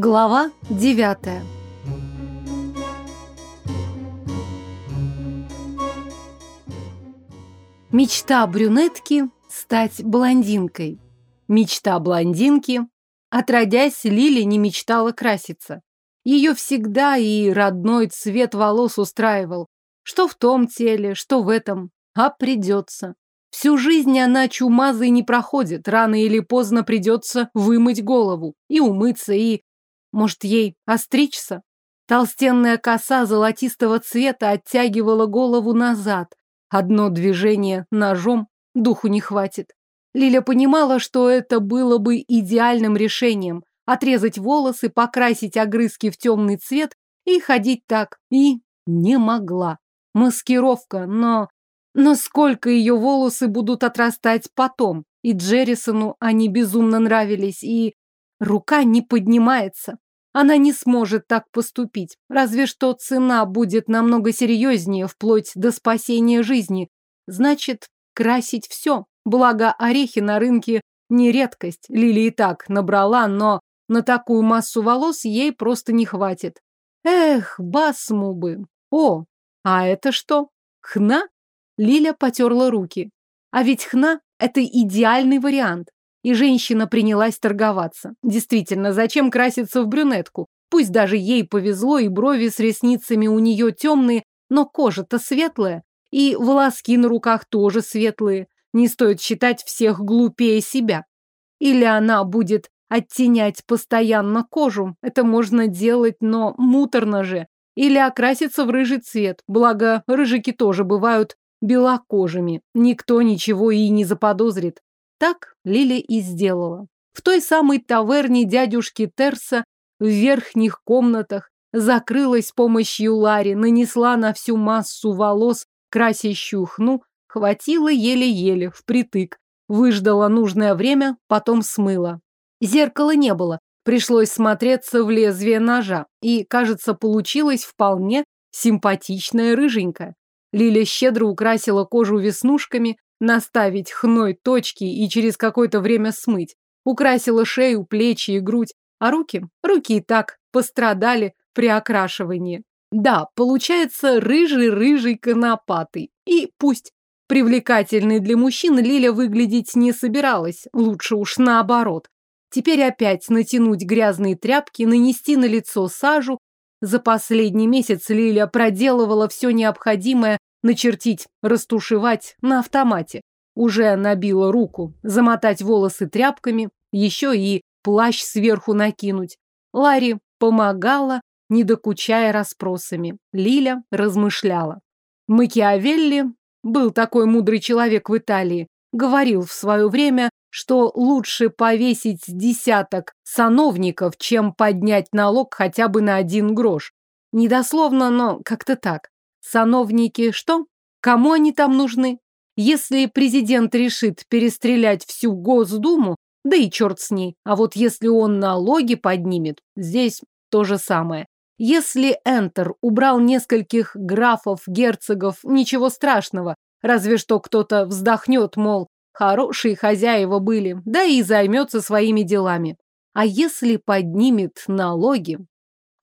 Глава 9 Мечта брюнетки – стать блондинкой. Мечта блондинки – отродясь, Лили не мечтала краситься. Ее всегда и родной цвет волос устраивал. Что в том теле, что в этом. А придется. Всю жизнь она чумазой не проходит, рано или поздно придется вымыть голову, и умыться, и может, ей остричься? Толстенная коса золотистого цвета оттягивала голову назад. Одно движение ножом духу не хватит. Лиля понимала, что это было бы идеальным решением. Отрезать волосы, покрасить огрызки в темный цвет и ходить так. И не могла. Маскировка, но... Но сколько ее волосы будут отрастать потом? И Джеррисону они безумно нравились, и Рука не поднимается. Она не сможет так поступить. Разве что цена будет намного серьезнее, вплоть до спасения жизни. Значит, красить все. Благо, орехи на рынке не редкость. Лили и так набрала, но на такую массу волос ей просто не хватит. Эх, басму бы. О, а это что? Хна? Лиля потерла руки. А ведь хна – это идеальный вариант. И женщина принялась торговаться. Действительно, зачем краситься в брюнетку? Пусть даже ей повезло, и брови с ресницами у нее темные, но кожа-то светлая. И волоски на руках тоже светлые. Не стоит считать всех глупее себя. Или она будет оттенять постоянно кожу. Это можно делать, но муторно же. Или окраситься в рыжий цвет. Благо, рыжики тоже бывают белокожими. Никто ничего и не заподозрит. Так Лили и сделала. В той самой таверне дядюшки Терса в верхних комнатах закрылась с помощью Лари, нанесла на всю массу волос красящую хну, хватило еле-еле, впритык, выждала нужное время, потом смыла. Зеркала не было, пришлось смотреться в лезвие ножа, и, кажется, получилась вполне симпатичная рыженькая. Лиля щедро украсила кожу веснушками, наставить хной точки и через какое-то время смыть. Украсила шею, плечи и грудь, а руки? Руки и так пострадали при окрашивании. Да, получается рыжий-рыжий конопатый. И пусть привлекательной для мужчин Лиля выглядеть не собиралась, лучше уж наоборот. Теперь опять натянуть грязные тряпки, нанести на лицо сажу. За последний месяц Лиля проделывала все необходимое начертить, растушевать на автомате. Уже набила руку, замотать волосы тряпками, еще и плащ сверху накинуть. Ларри помогала, не докучая расспросами. Лиля размышляла. Макиавелли был такой мудрый человек в Италии. Говорил в свое время, что лучше повесить десяток сановников, чем поднять налог хотя бы на один грош. Недословно, но как-то так сановники, что? Кому они там нужны? Если президент решит перестрелять всю Госдуму, да и черт с ней. А вот если он налоги поднимет, здесь то же самое. Если Энтер убрал нескольких графов, герцогов, ничего страшного. Разве что кто-то вздохнет, мол, хорошие хозяева были, да и займется своими делами. А если поднимет налоги?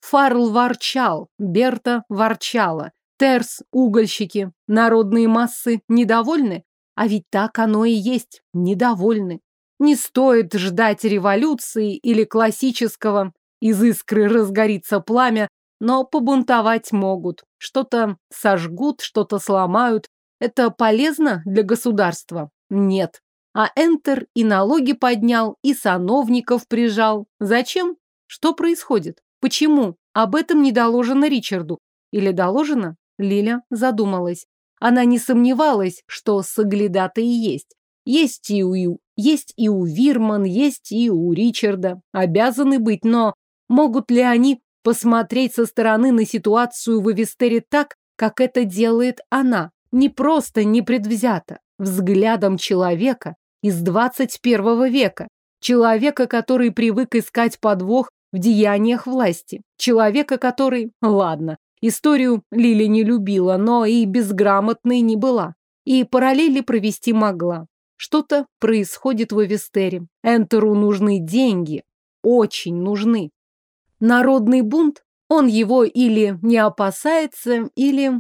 Фарл ворчал, Берта ворчала. Терс, угольщики, народные массы недовольны. А ведь так оно и есть, недовольны. Не стоит ждать революции или классического «из искры разгорится пламя», но побунтовать могут. Что-то сожгут, что-то сломают. Это полезно для государства? Нет. А Энтер и налоги поднял, и сановников прижал. Зачем? Что происходит? Почему? Об этом не доложено Ричарду. Или доложено? Лиля задумалась. Она не сомневалась, что соглядаты и есть. Есть и у есть и у Вирман, есть и у Ричарда. Обязаны быть, но могут ли они посмотреть со стороны на ситуацию в Эвестере так, как это делает она? Не просто, не предвзято. Взглядом человека из 21 века. Человека, который привык искать подвох в деяниях власти. Человека, который, ладно, Историю Лили не любила, но и безграмотной не была. И параллели провести могла. Что-то происходит в Эвестере. Энтеру нужны деньги. Очень нужны. Народный бунт? Он его или не опасается, или...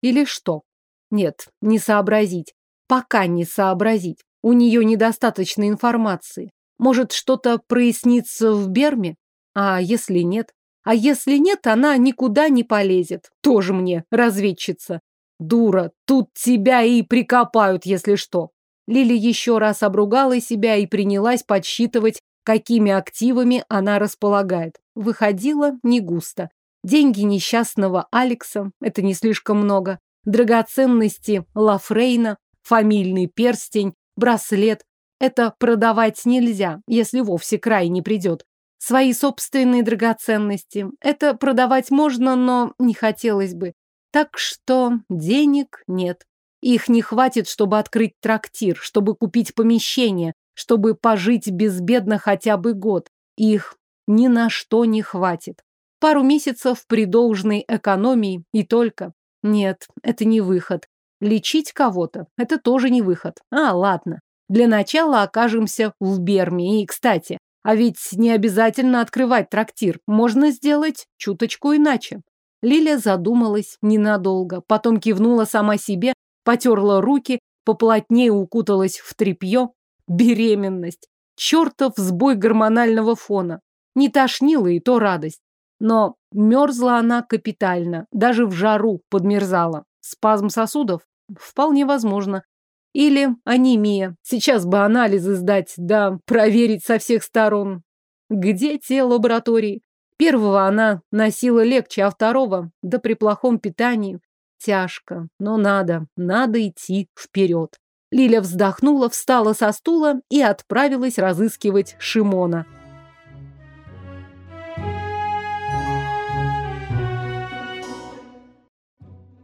Или что? Нет, не сообразить. Пока не сообразить. У нее недостаточно информации. Может, что-то прояснится в Берме? А если нет? А если нет, она никуда не полезет. Тоже мне, разведчица. Дура, тут тебя и прикопают, если что. Лили еще раз обругала себя и принялась подсчитывать, какими активами она располагает. Выходило не густо. Деньги несчастного Алекса, это не слишком много, драгоценности Лафрейна, фамильный перстень, браслет. Это продавать нельзя, если вовсе край не придет свои собственные драгоценности. Это продавать можно, но не хотелось бы. Так что денег нет. Их не хватит, чтобы открыть трактир, чтобы купить помещение, чтобы пожить безбедно хотя бы год. Их ни на что не хватит. Пару месяцев при должной экономии и только. Нет, это не выход. Лечить кого-то – это тоже не выход. А, ладно. Для начала окажемся в Берме. И, кстати, а ведь не обязательно открывать трактир. Можно сделать чуточку иначе. Лиля задумалась ненадолго, потом кивнула сама себе, потерла руки, поплотнее укуталась в тряпье. Беременность. Чертов сбой гормонального фона. Не тошнила и то радость. Но мерзла она капитально, даже в жару подмерзала. Спазм сосудов? Вполне возможно. Или анемия. Сейчас бы анализы сдать, да, проверить со всех сторон. Где те лаборатории? Первого она носила легче, а второго, да при плохом питании, тяжко. Но надо, надо идти вперед. Лиля вздохнула, встала со стула и отправилась разыскивать Шимона.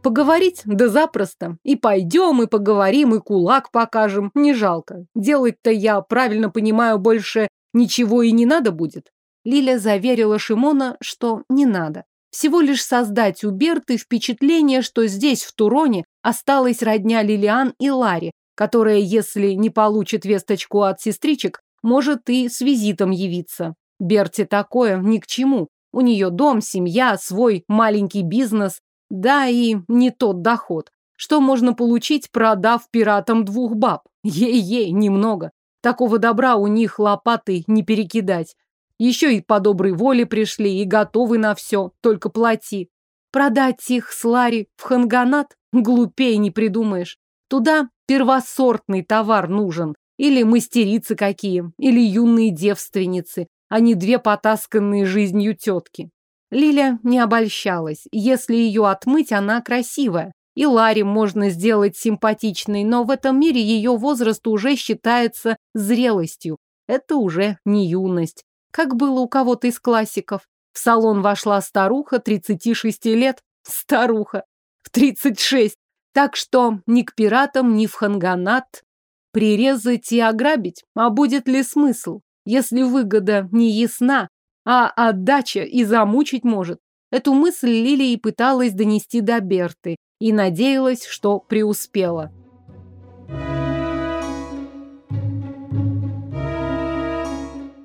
Поговорить? Да запросто. И пойдем, и поговорим, и кулак покажем. Не жалко. Делать-то я, правильно понимаю, больше ничего и не надо будет. Лиля заверила Шимона, что не надо. Всего лишь создать у Берты впечатление, что здесь, в Туроне, осталась родня Лилиан и Лари, которая, если не получит весточку от сестричек, может и с визитом явиться. Берте такое ни к чему. У нее дом, семья, свой маленький бизнес, да и не тот доход. Что можно получить, продав пиратам двух баб? Ей-ей, немного. Такого добра у них лопаты не перекидать. Еще и по доброй воле пришли и готовы на все, только плати. Продать их с Ларри в Ханганат Глупее не придумаешь. Туда первосортный товар нужен. Или мастерицы какие, или юные девственницы, а не две потасканные жизнью тетки. Лиля не обольщалась. Если ее отмыть, она красивая. И Ларе можно сделать симпатичной, но в этом мире ее возраст уже считается зрелостью. Это уже не юность. Как было у кого-то из классиков. В салон вошла старуха 36 лет. Старуха. В 36. Так что ни к пиратам, ни в ханганат прирезать и ограбить. А будет ли смысл? Если выгода не ясна, а, а отдача и замучить может. Эту мысль Лилия и пыталась донести до Берты и надеялась, что преуспела.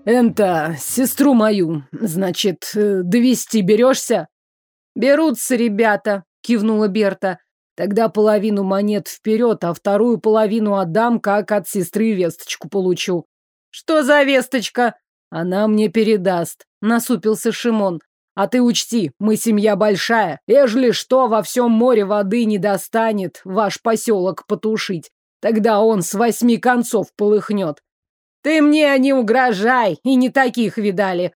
«Энта, сестру мою, значит, э, довести берешься?» «Берутся ребята», — кивнула Берта. «Тогда половину монет вперед, а вторую половину отдам, как от сестры весточку получу». «Что за весточка?» Она мне передаст, насупился Шимон. А ты учти, мы семья большая. Ежели что, во всем море воды не достанет ваш поселок потушить. Тогда он с восьми концов полыхнет. Ты мне не угрожай, и не таких видали.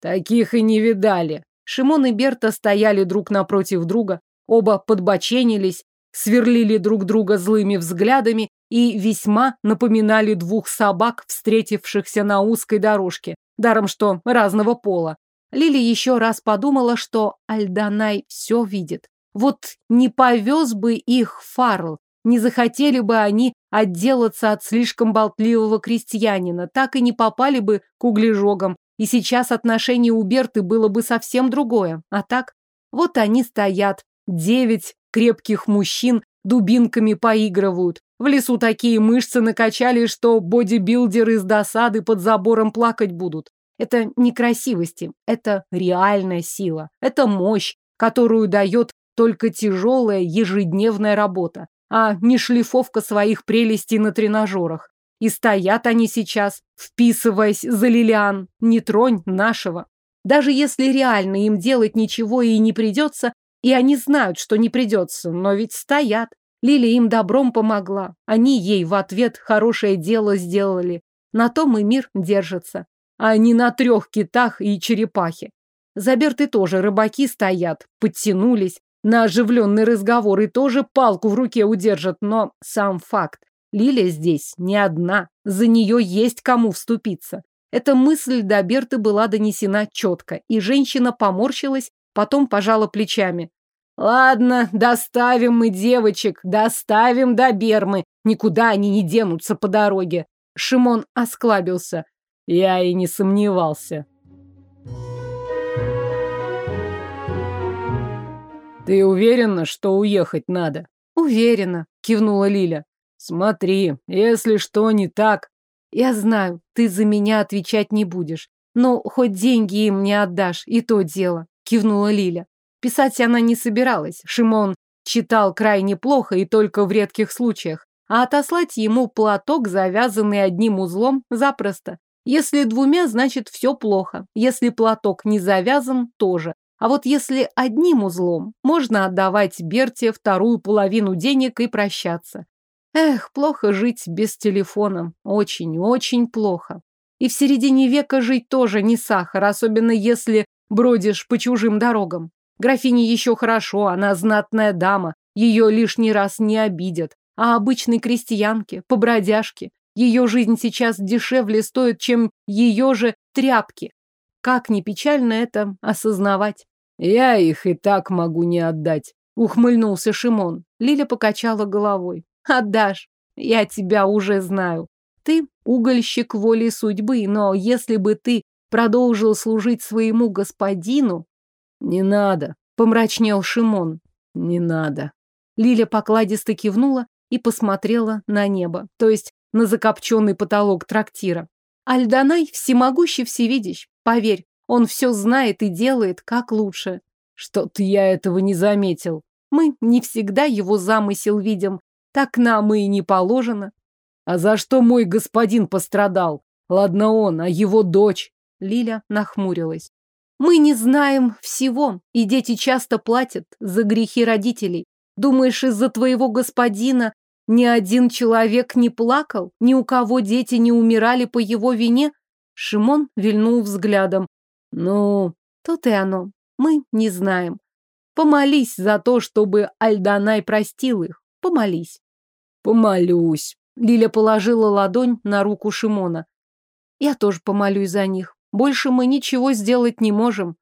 Таких и не видали. Шимон и Берта стояли друг напротив друга, оба подбоченились, сверлили друг друга злыми взглядами и весьма напоминали двух собак, встретившихся на узкой дорожке, даром что разного пола. Лили еще раз подумала, что Альданай все видит. Вот не повез бы их Фарл, не захотели бы они отделаться от слишком болтливого крестьянина, так и не попали бы к углежогам, и сейчас отношение у Берты было бы совсем другое. А так, вот они стоят, девять крепких мужчин дубинками поигрывают, в лесу такие мышцы накачали, что бодибилдеры с досады под забором плакать будут. Это не красивости, это реальная сила, это мощь, которую дает только тяжелая ежедневная работа, а не шлифовка своих прелестей на тренажерах. И стоят они сейчас, вписываясь за Лилиан, не тронь нашего. Даже если реально им делать ничего и не придется, и они знают, что не придется, но ведь стоят, Лили им добром помогла. Они ей в ответ хорошее дело сделали. На том и мир держится. А не на трех китах и черепахе. Заберты тоже рыбаки стоят, подтянулись. На оживленный разговор и тоже палку в руке удержат, но сам факт. Лилия здесь не одна, за нее есть кому вступиться. Эта мысль до Берты была донесена четко, и женщина поморщилась, потом пожала плечами. «Ладно, доставим мы девочек, доставим до Бермы. Никуда они не денутся по дороге». Шимон осклабился. Я и не сомневался. «Ты уверена, что уехать надо?» «Уверена», — кивнула Лиля. «Смотри, если что не так...» «Я знаю, ты за меня отвечать не будешь. Но хоть деньги им не отдашь, и то дело», — кивнула Лиля. Писать она не собиралась. Шимон читал крайне плохо и только в редких случаях. А отослать ему платок, завязанный одним узлом, запросто. Если двумя, значит все плохо. Если платок не завязан, тоже. А вот если одним узлом, можно отдавать Берте вторую половину денег и прощаться. Эх, плохо жить без телефона. Очень-очень плохо. И в середине века жить тоже не сахар, особенно если бродишь по чужим дорогам. Графиня еще хорошо, она знатная дама, ее лишний раз не обидят. А обычной крестьянке, побродяжке, ее жизнь сейчас дешевле стоит, чем ее же тряпки. Как не печально это осознавать. Я их и так могу не отдать, ухмыльнулся Шимон. Лиля покачала головой. Отдашь, я тебя уже знаю. Ты угольщик воли судьбы, но если бы ты продолжил служить своему господину, не надо, помрачнел Шимон. Не надо. Лиля покладисто кивнула и посмотрела на небо, то есть на закопченный потолок трактира. Альданай всемогущий всевидящ, поверь, он все знает и делает как лучше. Что-то я этого не заметил. Мы не всегда его замысел видим, так нам и не положено. А за что мой господин пострадал? Ладно он, а его дочь? Лиля нахмурилась. Мы не знаем всего, и дети часто платят за грехи родителей. Думаешь, из-за твоего господина ни один человек не плакал, ни у кого дети не умирали по его вине? Шимон вильнул взглядом. Ну, тут и оно. Мы не знаем. Помолись за то, чтобы Альданай простил их. Помолись. Помолюсь. Лиля положила ладонь на руку Шимона. Я тоже помолюсь за них. Больше мы ничего сделать не можем.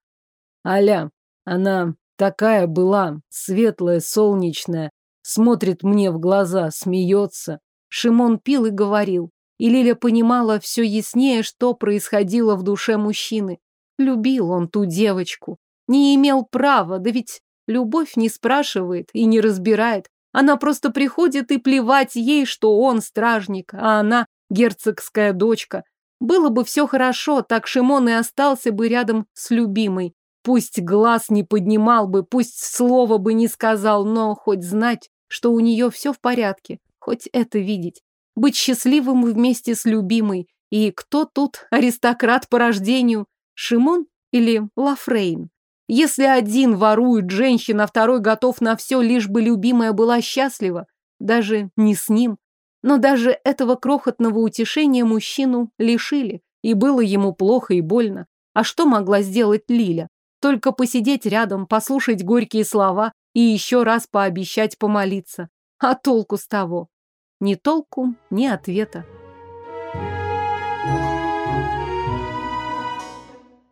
Аля, она такая была, светлая, солнечная, смотрит мне в глаза, смеется. Шимон пил и говорил. И Лиля понимала все яснее, что происходило в душе мужчины. Любил он ту девочку. Не имел права, да ведь любовь не спрашивает и не разбирает. Она просто приходит и плевать ей, что он стражник, а она герцогская дочка. Было бы все хорошо, так Шимон и остался бы рядом с любимой. Пусть глаз не поднимал бы, пусть слова бы не сказал, но хоть знать, что у нее все в порядке, хоть это видеть. Быть счастливым вместе с любимой. И кто тут аристократ по рождению? Шимон или Лафрейн? Если один ворует женщин, а второй готов на все, лишь бы любимая была счастлива, даже не с ним, но даже этого крохотного утешения мужчину лишили, и было ему плохо и больно. А что могла сделать Лиля? Только посидеть рядом, послушать горькие слова и еще раз пообещать помолиться. А толку с того? Ни толку, ни ответа.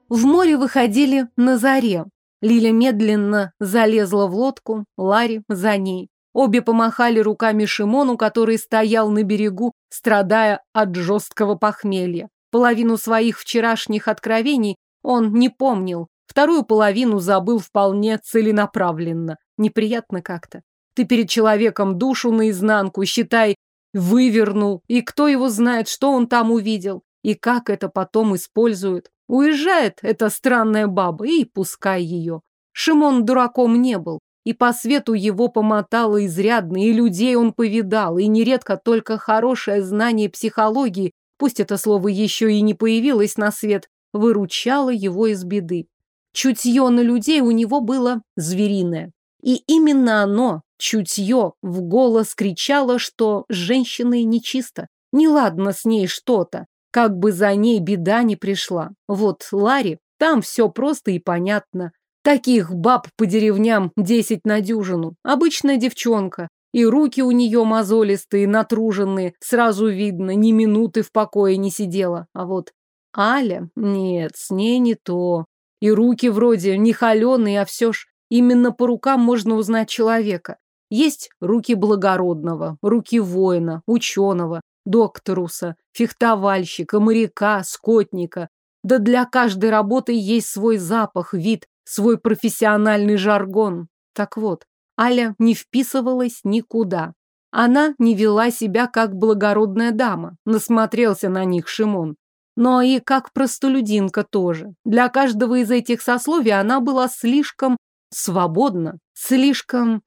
В море выходили на заре. Лиля медленно залезла в лодку, Ларри за ней. Обе помахали руками Шимону, который стоял на берегу, страдая от жесткого похмелья. Половину своих вчерашних откровений он не помнил, вторую половину забыл вполне целенаправленно. Неприятно как-то. Ты перед человеком душу наизнанку, считай, вывернул, и кто его знает, что он там увидел, и как это потом используют. Уезжает эта странная баба, и пускай ее. Шимон дураком не был, и по свету его помотало изрядно, и людей он повидал, и нередко только хорошее знание психологии, пусть это слово еще и не появилось на свет, выручало его из беды. Чутье на людей у него было звериное. И именно оно, чутье, в голос кричало, что женщина нечисто, неладно с ней что-то, как бы за ней беда не пришла. Вот Ларри, там все просто и понятно. Таких баб по деревням десять на дюжину. Обычная девчонка. И руки у нее мозолистые, натруженные. Сразу видно, ни минуты в покое не сидела. А вот Аля? Нет, с ней не то. И руки вроде не холеные, а все ж именно по рукам можно узнать человека. Есть руки благородного, руки воина, ученого, докторуса, фехтовальщика, моряка, скотника. Да для каждой работы есть свой запах, вид, свой профессиональный жаргон. Так вот, Аля не вписывалась никуда. Она не вела себя как благородная дама, насмотрелся на них Шимон. Но и как простолюдинка тоже. Для каждого из этих сословий она была слишком свободна, слишком...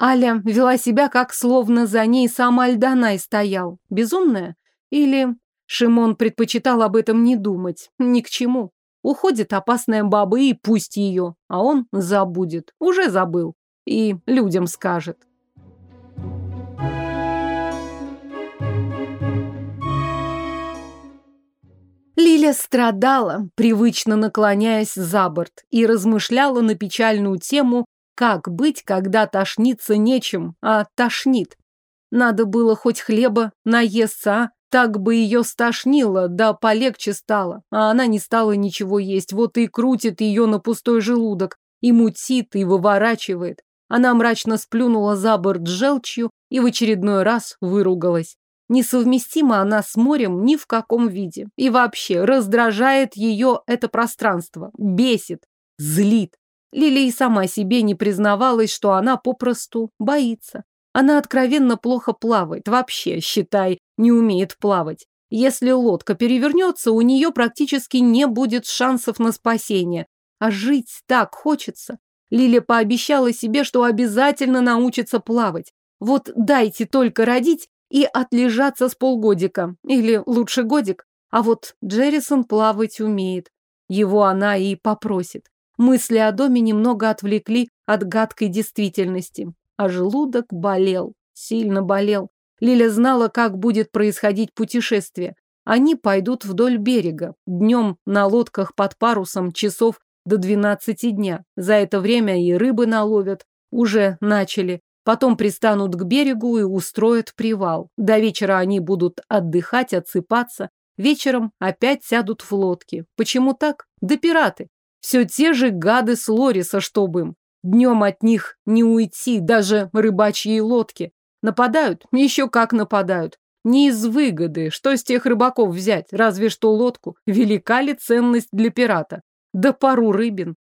Аля вела себя, как словно за ней сам Альданай стоял. Безумная? Или... Шимон предпочитал об этом не думать. Ни к чему. Уходит опасная баба и пусть ее, а он забудет, уже забыл и людям скажет. Лиля страдала, привычно наклоняясь за борт, и размышляла на печальную тему, как быть, когда тошнится нечем, а тошнит. Надо было хоть хлеба наесться, а? Так бы ее стошнило, да полегче стало. А она не стала ничего есть, вот и крутит ее на пустой желудок, и мутит, и выворачивает. Она мрачно сплюнула за борт желчью и в очередной раз выругалась. Несовместима она с морем ни в каком виде. И вообще раздражает ее это пространство, бесит, злит. Лили и сама себе не признавалась, что она попросту боится. Она откровенно плохо плавает, вообще, считай, не умеет плавать. Если лодка перевернется, у нее практически не будет шансов на спасение. А жить так хочется. Лиля пообещала себе, что обязательно научится плавать. Вот дайте только родить и отлежаться с полгодика, или лучше годик. А вот Джеррисон плавать умеет. Его она и попросит. Мысли о доме немного отвлекли от гадкой действительности а желудок болел, сильно болел. Лиля знала, как будет происходить путешествие. Они пойдут вдоль берега, днем на лодках под парусом часов до 12 дня. За это время и рыбы наловят, уже начали. Потом пристанут к берегу и устроят привал. До вечера они будут отдыхать, отсыпаться. Вечером опять сядут в лодки. Почему так? Да пираты. Все те же гады с Лориса, чтобы им. Днем от них не уйти, даже рыбачьи лодки. Нападают? Еще как нападают. Не из выгоды. Что с тех рыбаков взять? Разве что лодку. Велика ли ценность для пирата? Да пару рыбин.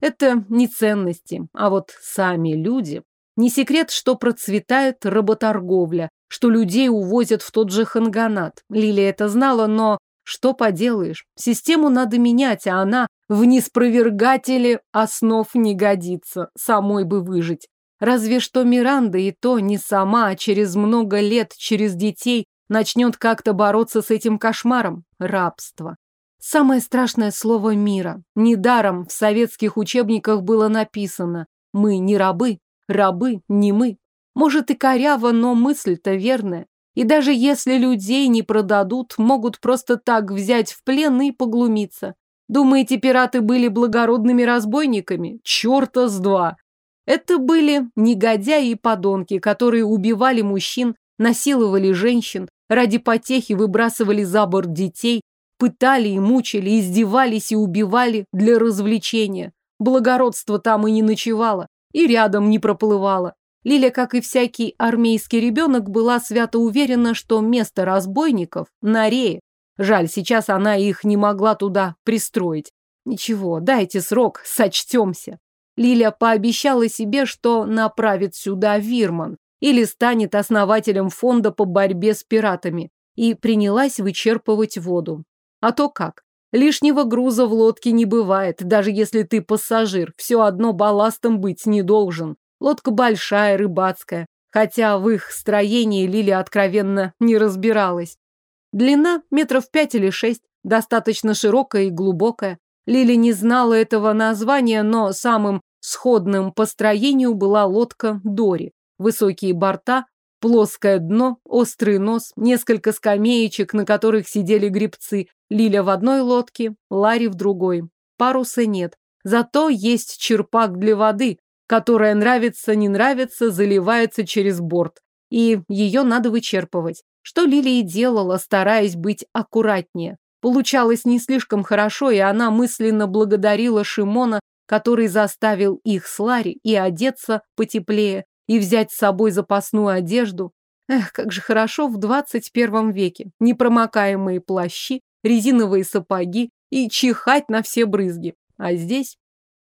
Это не ценности, а вот сами люди. Не секрет, что процветает работорговля, что людей увозят в тот же Ханганат. Лилия это знала, но что поделаешь, систему надо менять, а она в неспровергателе основ не годится, самой бы выжить. Разве что Миранда и то не сама, а через много лет, через детей, начнет как-то бороться с этим кошмаром – рабство. Самое страшное слово мира. Недаром в советских учебниках было написано «Мы не рабы, рабы не мы». Может и коряво, но мысль-то верная. И даже если людей не продадут, могут просто так взять в плен и поглумиться. Думаете, пираты были благородными разбойниками? Чёрта с два! Это были негодяи и подонки, которые убивали мужчин, насиловали женщин, ради потехи выбрасывали за борт детей, пытали и мучили, издевались и убивали для развлечения. Благородство там и не ночевало, и рядом не проплывало. Лиля, как и всякий армейский ребенок, была свято уверена, что место разбойников на рее. Жаль, сейчас она их не могла туда пристроить. Ничего, дайте срок, сочтемся. Лиля пообещала себе, что направит сюда Вирман или станет основателем фонда по борьбе с пиратами и принялась вычерпывать воду. А то как? Лишнего груза в лодке не бывает, даже если ты пассажир, все одно балластом быть не должен. Лодка большая, рыбацкая, хотя в их строении Лили откровенно не разбиралась. Длина метров пять или шесть, достаточно широкая и глубокая. Лили не знала этого названия, но самым сходным по строению была лодка Дори. Высокие борта, плоское дно, острый нос, несколько скамеечек, на которых сидели грибцы. Лиля в одной лодке, Ларри в другой. Паруса нет. Зато есть черпак для воды, которая нравится, не нравится, заливается через борт. И ее надо вычерпывать. Что Лилия делала, стараясь быть аккуратнее. Получалось не слишком хорошо, и она мысленно благодарила Шимона, который заставил их с Ларри и одеться потеплее, и взять с собой запасную одежду. Эх, как же хорошо в 21 веке. Непромокаемые плащи, резиновые сапоги и чихать на все брызги. А здесь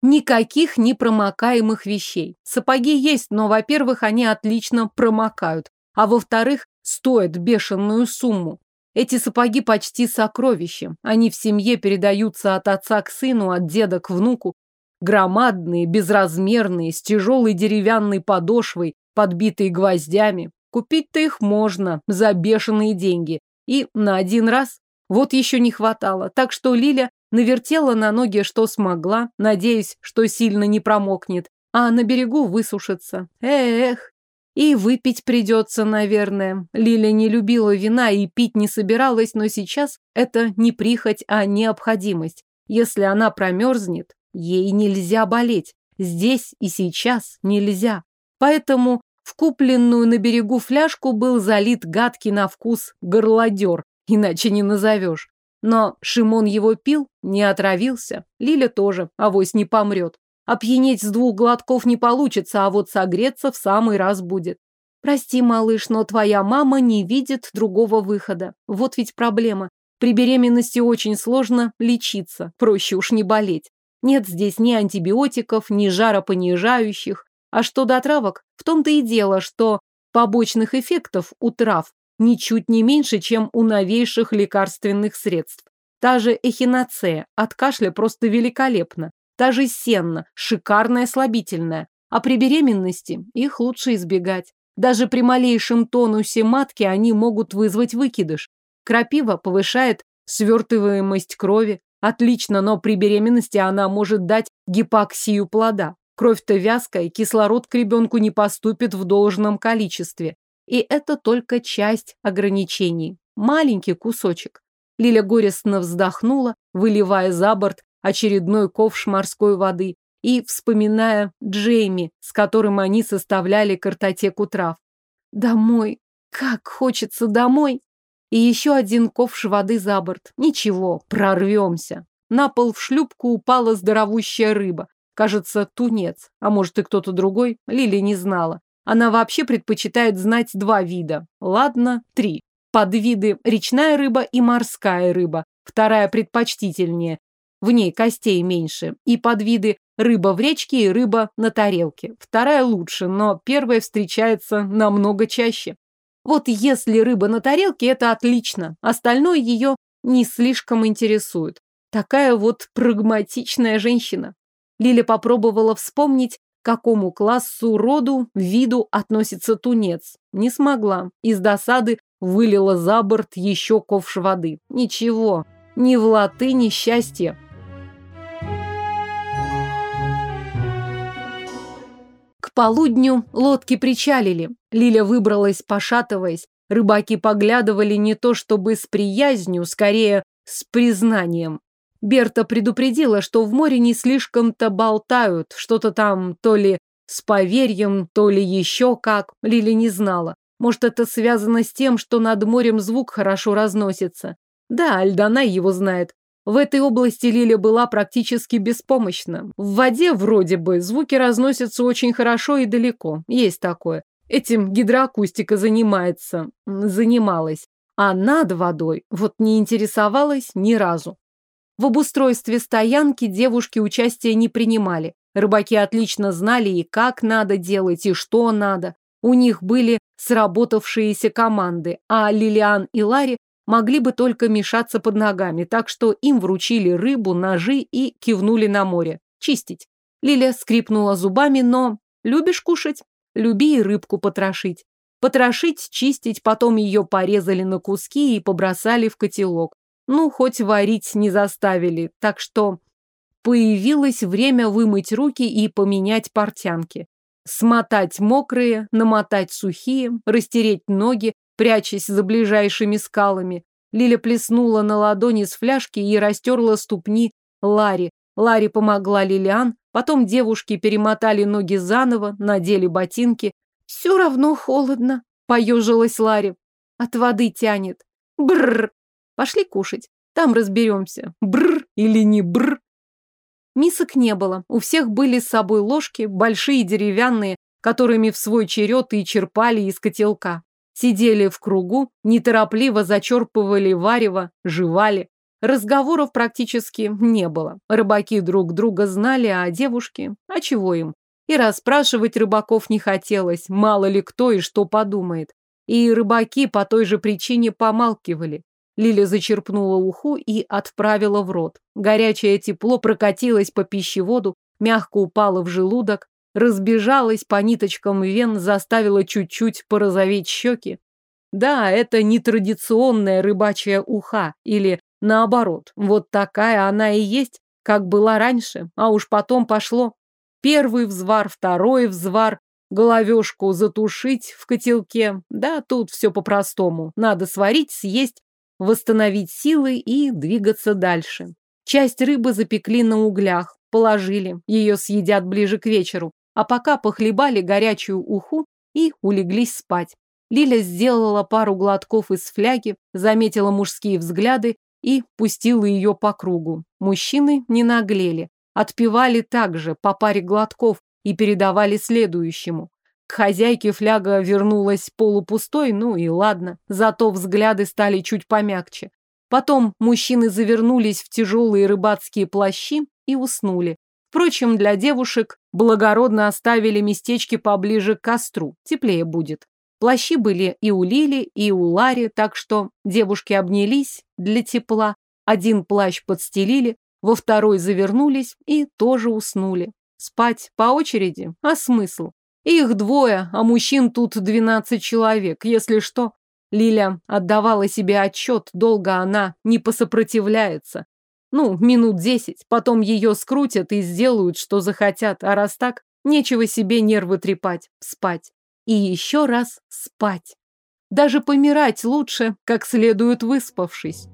никаких непромокаемых вещей. Сапоги есть, но, во-первых, они отлично промокают, а во-вторых, стоят бешеную сумму. Эти сапоги почти сокровищем. Они в семье передаются от отца к сыну, от деда к внуку. Громадные, безразмерные, с тяжелой деревянной подошвой, подбитые гвоздями. Купить-то их можно за бешеные деньги. И на один раз вот еще не хватало. Так что Лиля навертела на ноги, что смогла, надеясь, что сильно не промокнет, а на берегу высушится. Эх, и выпить придется, наверное. Лиля не любила вина и пить не собиралась, но сейчас это не прихоть, а необходимость. Если она промерзнет, ей нельзя болеть. Здесь и сейчас нельзя. Поэтому в купленную на берегу фляжку был залит гадкий на вкус горлодер, иначе не назовешь. Но Шимон его пил, не отравился. Лиля тоже, авось не помрет. Опьянеть с двух глотков не получится, а вот согреться в самый раз будет. Прости, малыш, но твоя мама не видит другого выхода. Вот ведь проблема. При беременности очень сложно лечиться, проще уж не болеть. Нет здесь ни антибиотиков, ни жаропонижающих. А что до травок, в том-то и дело, что побочных эффектов у трав ничуть не меньше, чем у новейших лекарственных средств. Та же эхинацея от кашля просто великолепна. Та же сенна, шикарная слабительная. А при беременности их лучше избегать. Даже при малейшем тонусе матки они могут вызвать выкидыш. Крапива повышает свертываемость крови. Отлично, но при беременности она может дать гипоксию плода. Кровь-то вязкая, кислород к ребенку не поступит в должном количестве. И это только часть ограничений. Маленький кусочек. Лиля горестно вздохнула, выливая за борт очередной ковш морской воды и вспоминая Джейми, с которым они составляли картотеку трав. Домой. Как хочется домой. И еще один ковш воды за борт. Ничего, прорвемся. На пол в шлюпку упала здоровущая рыба. Кажется, тунец. А может и кто-то другой. Лили не знала. Она вообще предпочитает знать два вида. Ладно, три. Подвиды речная рыба и морская рыба. Вторая предпочтительнее. В ней костей меньше. И подвиды рыба в речке и рыба на тарелке. Вторая лучше, но первая встречается намного чаще. Вот если рыба на тарелке, это отлично. Остальное ее не слишком интересует. Такая вот прагматичная женщина. Лиля попробовала вспомнить, к какому классу, роду, виду относится тунец. Не смогла. Из досады вылила за борт еще ковш воды. Ничего, ни в латыни счастье. К полудню лодки причалили. Лиля выбралась, пошатываясь. Рыбаки поглядывали не то чтобы с приязнью, скорее с признанием. Берта предупредила, что в море не слишком-то болтают, что-то там то ли с поверьем, то ли еще как, Лили не знала. Может, это связано с тем, что над морем звук хорошо разносится. Да, Альдана его знает. В этой области Лиля была практически беспомощна. В воде, вроде бы, звуки разносятся очень хорошо и далеко. Есть такое. Этим гидроакустика занимается. Занималась. А над водой вот не интересовалась ни разу. В обустройстве стоянки девушки участия не принимали. Рыбаки отлично знали и как надо делать, и что надо. У них были сработавшиеся команды, а Лилиан и Ларри могли бы только мешаться под ногами, так что им вручили рыбу, ножи и кивнули на море. Чистить. Лиля скрипнула зубами, но «Любишь кушать? Люби и рыбку потрошить». Потрошить, чистить, потом ее порезали на куски и побросали в котелок. Ну, хоть варить не заставили, так что появилось время вымыть руки и поменять портянки. Смотать мокрые, намотать сухие, растереть ноги, прячась за ближайшими скалами. Лиля плеснула на ладони с фляжки и растерла ступни Лари. Лари помогла Лилиан, потом девушки перемотали ноги заново, надели ботинки. «Все равно холодно», — поежилась Лари. «От воды тянет». Бррр! Пошли кушать. Там разберемся, бр или не бр. Мисок не было. У всех были с собой ложки, большие деревянные, которыми в свой черед и черпали из котелка. Сидели в кругу, неторопливо зачерпывали варево, жевали. Разговоров практически не было. Рыбаки друг друга знали, а девушки... А чего им? И расспрашивать рыбаков не хотелось, мало ли кто и что подумает. И рыбаки по той же причине помалкивали. Лиля зачерпнула уху и отправила в рот. Горячее тепло прокатилось по пищеводу, мягко упало в желудок, разбежалось по ниточкам вен, заставило чуть-чуть порозоветь щеки. Да, это не традиционная рыбачья уха, или наоборот, вот такая она и есть, как была раньше, а уж потом пошло. Первый взвар, второй взвар, головешку затушить в котелке. Да, тут все по-простому. Надо сварить, съесть, восстановить силы и двигаться дальше. Часть рыбы запекли на углях, положили, ее съедят ближе к вечеру, а пока похлебали горячую уху и улеглись спать. Лиля сделала пару глотков из фляги, заметила мужские взгляды и пустила ее по кругу. Мужчины не наглели, отпивали также по паре глотков и передавали следующему. К хозяйке фляга вернулась полупустой, ну и ладно. Зато взгляды стали чуть помягче. Потом мужчины завернулись в тяжелые рыбацкие плащи и уснули. Впрочем, для девушек благородно оставили местечки поближе к костру, теплее будет. Плащи были и у Лили, и у Лари, так что девушки обнялись для тепла. Один плащ подстелили, во второй завернулись и тоже уснули. Спать по очереди? А смысл? Их двое, а мужчин тут 12 человек, если что. Лиля отдавала себе отчет, долго она не посопротивляется. Ну, минут десять, потом ее скрутят и сделают, что захотят, а раз так, нечего себе нервы трепать, спать. И еще раз спать. Даже помирать лучше, как следует выспавшись.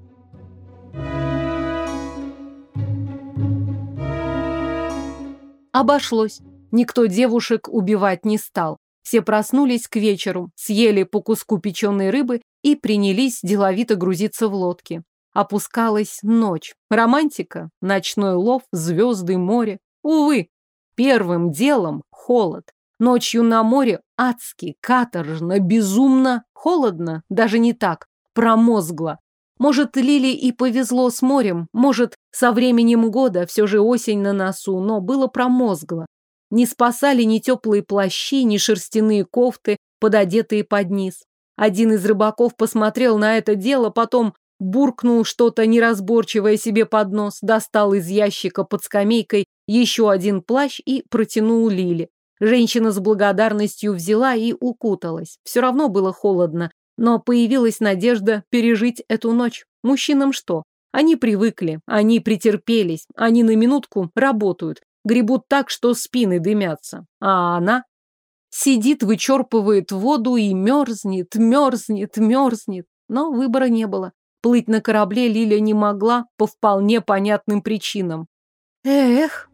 Обошлось. Никто девушек убивать не стал. Все проснулись к вечеру, съели по куску печеной рыбы и принялись деловито грузиться в лодке. Опускалась ночь. Романтика, ночной лов, звезды, море. Увы, первым делом холод. Ночью на море адски, каторжно, безумно, холодно, даже не так, промозгло. Может, Лили и повезло с морем, может, со временем года все же осень на носу, но было промозгло. Не спасали ни теплые плащи, ни шерстяные кофты, пододетые под низ. Один из рыбаков посмотрел на это дело, потом буркнул что-то неразборчивое себе под нос, достал из ящика под скамейкой еще один плащ и протянул Лили. Женщина с благодарностью взяла и укуталась. Все равно было холодно, но появилась надежда пережить эту ночь. Мужчинам что? Они привыкли, они претерпелись, они на минутку работают, Гребут так, что спины дымятся. А она сидит, вычерпывает воду и мерзнет, мерзнет, мерзнет. Но выбора не было. Плыть на корабле Лиля не могла по вполне понятным причинам. Эх!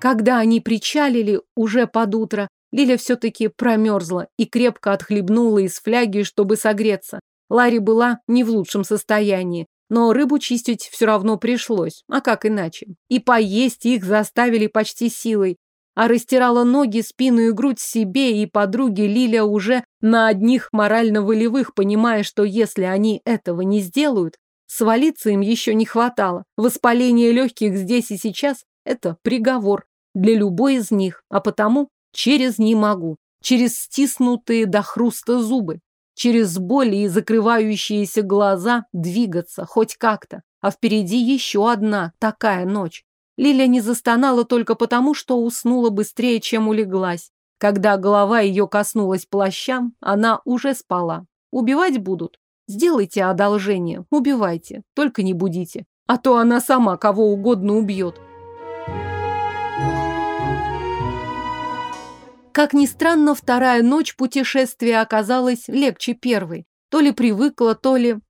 Когда они причалили уже под утро, Лиля все-таки промерзла и крепко отхлебнула из фляги, чтобы согреться. Ларри была не в лучшем состоянии. Но рыбу чистить все равно пришлось, а как иначе? И поесть их заставили почти силой. А растирала ноги, спину и грудь себе и подруге Лиля уже на одних морально-волевых, понимая, что если они этого не сделают, свалиться им еще не хватало. Воспаление легких здесь и сейчас – это приговор для любой из них, а потому через «не могу», через стиснутые до хруста зубы через боль и закрывающиеся глаза двигаться хоть как-то. А впереди еще одна такая ночь. Лиля не застонала только потому, что уснула быстрее, чем улеглась. Когда голова ее коснулась плаща, она уже спала. Убивать будут. Сделайте одолжение, убивайте, только не будите. А то она сама кого угодно убьет. Как ни странно, вторая ночь путешествия оказалась легче первой. То ли привыкла, то ли...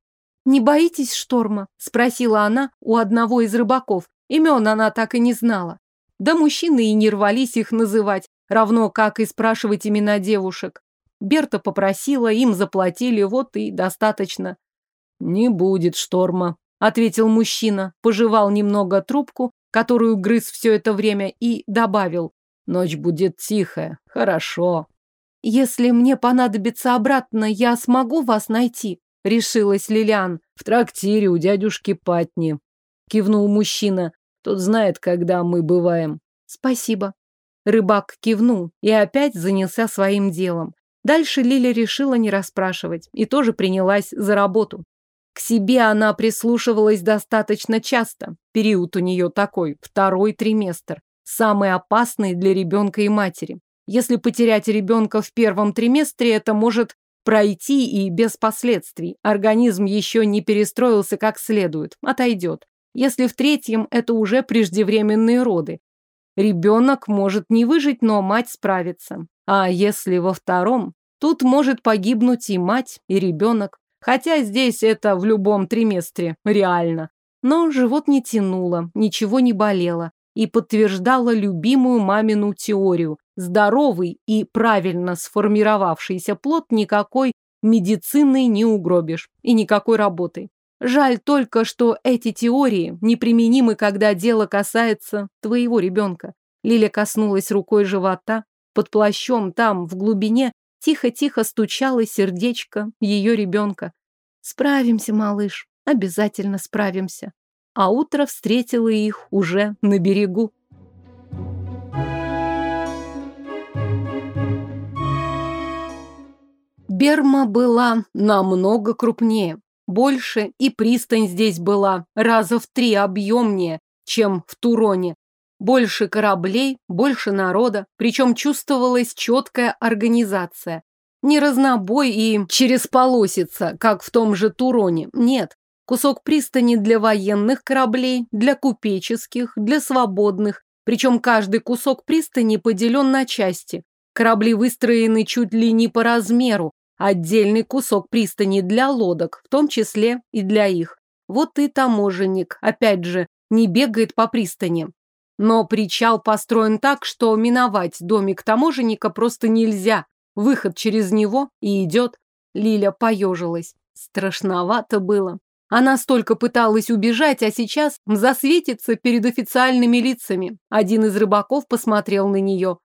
«Не боитесь шторма?» – спросила она у одного из рыбаков. Имен она так и не знала. Да мужчины и не рвались их называть, равно как и спрашивать имена девушек. Берта попросила, им заплатили, вот и достаточно. «Не будет шторма», – ответил мужчина, пожевал немного трубку, которую грыз все это время, и добавил. Ночь будет тихая. Хорошо. Если мне понадобится обратно, я смогу вас найти, решилась Лилиан. В трактире у дядюшки Патни. Кивнул мужчина. Тот знает, когда мы бываем. Спасибо. Рыбак кивнул и опять занялся своим делом. Дальше Лиля решила не расспрашивать и тоже принялась за работу. К себе она прислушивалась достаточно часто. Период у нее такой, второй триместр самые опасные для ребенка и матери. Если потерять ребенка в первом триместре, это может пройти и без последствий. Организм еще не перестроился как следует, отойдет. Если в третьем, это уже преждевременные роды. Ребенок может не выжить, но мать справится. А если во втором, тут может погибнуть и мать, и ребенок. Хотя здесь это в любом триместре, реально. Но живот не тянуло, ничего не болело и подтверждала любимую мамину теорию. Здоровый и правильно сформировавшийся плод никакой медицины не угробишь и никакой работы. Жаль только, что эти теории неприменимы, когда дело касается твоего ребенка. Лиля коснулась рукой живота. Под плащом там, в глубине, тихо-тихо стучало сердечко ее ребенка. «Справимся, малыш, обязательно справимся» а утро встретило их уже на берегу. Берма была намного крупнее, больше, и пристань здесь была раза в три объемнее, чем в Туроне. Больше кораблей, больше народа, причем чувствовалась четкая организация. Не разнобой и через полосица, как в том же Туроне, нет. Кусок пристани для военных кораблей, для купеческих, для свободных. Причем каждый кусок пристани поделен на части. Корабли выстроены чуть ли не по размеру. Отдельный кусок пристани для лодок, в том числе и для их. Вот и таможенник, опять же, не бегает по пристани. Но причал построен так, что миновать домик таможенника просто нельзя. Выход через него и идет. Лиля поежилась. Страшновато было. Она столько пыталась убежать, а сейчас засветится перед официальными лицами. Один из рыбаков посмотрел на нее.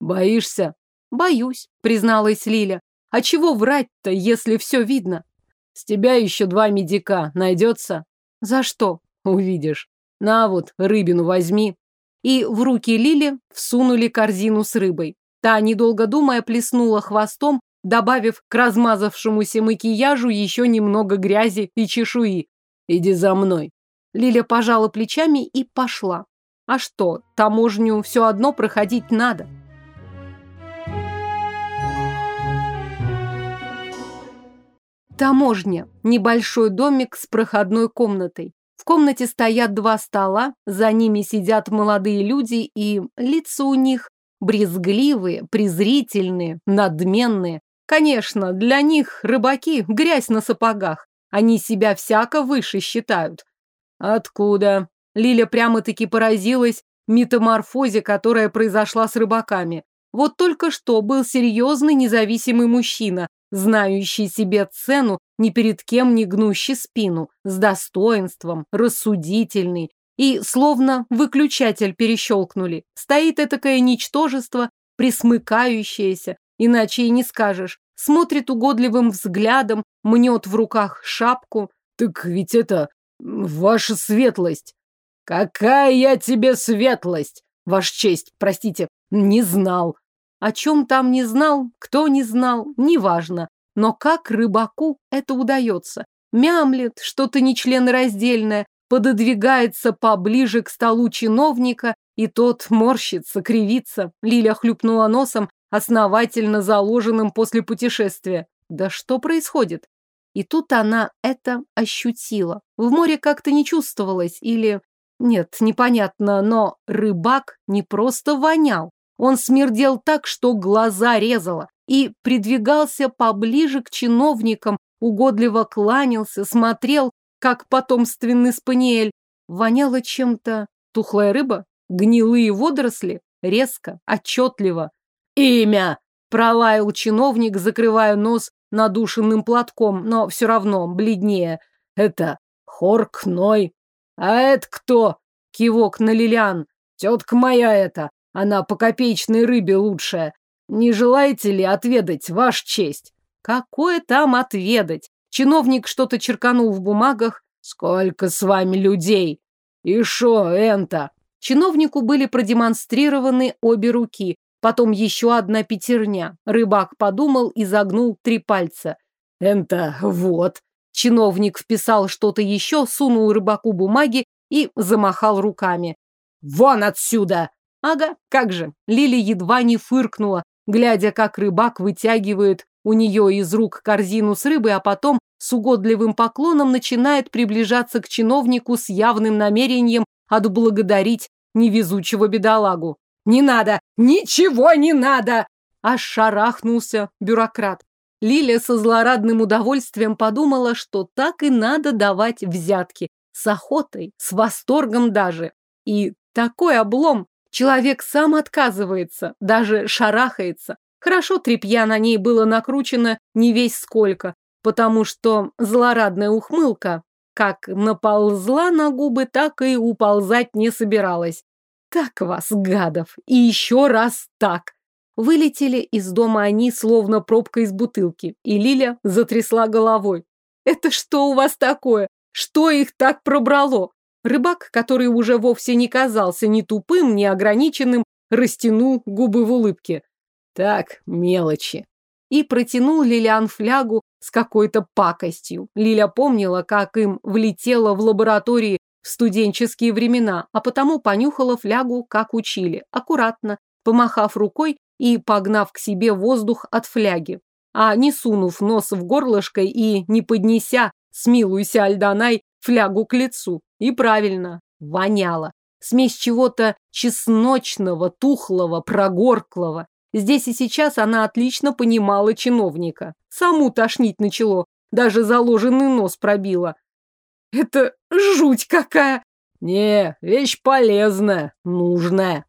«Боишься?» «Боюсь», призналась Лиля. «А чего врать-то, если все видно?» «С тебя еще два медика найдется?» «За что?» «Увидишь. На вот, рыбину возьми». И в руки Лили всунули корзину с рыбой. Та, недолго думая, плеснула хвостом добавив к размазавшемуся макияжу еще немного грязи и чешуи. «Иди за мной». Лиля пожала плечами и пошла. «А что, таможню все одно проходить надо». Таможня. Небольшой домик с проходной комнатой. В комнате стоят два стола, за ними сидят молодые люди, и лица у них брезгливые, презрительные, надменные. Конечно, для них рыбаки – грязь на сапогах. Они себя всяко выше считают. Откуда? Лиля прямо-таки поразилась метаморфозе, которая произошла с рыбаками. Вот только что был серьезный независимый мужчина, знающий себе цену, ни перед кем не гнущий спину, с достоинством, рассудительный. И словно выключатель перещелкнули. Стоит этакое ничтожество, присмыкающееся, иначе и не скажешь. Смотрит угодливым взглядом, мнет в руках шапку. Так ведь это ваша светлость. Какая я тебе светлость? Ваш честь, простите, не знал. О чем там не знал, кто не знал, неважно. Но как рыбаку это удается? Мямлет что-то нечленораздельное, пододвигается поближе к столу чиновника, и тот морщится, кривится. Лиля хлюпнула носом, основательно заложенным после путешествия. Да что происходит? И тут она это ощутила. В море как-то не чувствовалось или... Нет, непонятно, но рыбак не просто вонял. Он смердел так, что глаза резало, и придвигался поближе к чиновникам, угодливо кланялся, смотрел, как потомственный спаниель. Воняло чем-то тухлая рыба, гнилые водоросли, резко, отчетливо. Имя!» – пролаял чиновник, закрывая нос надушенным платком, но все равно бледнее. «Это Хоркной. А это кто?» – кивок на Лилиан. «Тетка моя это. Она по копеечной рыбе лучшая. Не желаете ли отведать, ваш честь?» «Какое там отведать?» Чиновник что-то черканул в бумагах. «Сколько с вами людей?» «И шо, Энта?» Чиновнику были продемонстрированы обе руки, Потом еще одна пятерня. Рыбак подумал и загнул три пальца. «Это вот». Чиновник вписал что-то еще, сунул рыбаку бумаги и замахал руками. «Вон отсюда!» Ага, как же. Лили едва не фыркнула, глядя, как рыбак вытягивает у нее из рук корзину с рыбой, а потом с угодливым поклоном начинает приближаться к чиновнику с явным намерением отблагодарить невезучего бедолагу. Не надо! Ничего не надо!» Аж шарахнулся бюрократ. Лиля со злорадным удовольствием подумала, что так и надо давать взятки. С охотой, с восторгом даже. И такой облом. Человек сам отказывается, даже шарахается. Хорошо тряпья на ней было накручено не весь сколько, потому что злорадная ухмылка как наползла на губы, так и уползать не собиралась так вас, гадов, и еще раз так!» Вылетели из дома они, словно пробка из бутылки, и Лиля затрясла головой. «Это что у вас такое? Что их так пробрало?» Рыбак, который уже вовсе не казался ни тупым, ни ограниченным, растянул губы в улыбке. «Так, мелочи!» И протянул Лилиан флягу с какой-то пакостью. Лиля помнила, как им влетело в лаборатории в студенческие времена, а потому понюхала флягу, как учили, аккуратно, помахав рукой и погнав к себе воздух от фляги. А не сунув нос в горлышко и не поднеся, смилуйся, Альданай, флягу к лицу. И правильно, воняло. Смесь чего-то чесночного, тухлого, прогорклого. Здесь и сейчас она отлично понимала чиновника. Саму тошнить начало, даже заложенный нос пробила. Это жуть какая! Не, вещь полезная, нужная.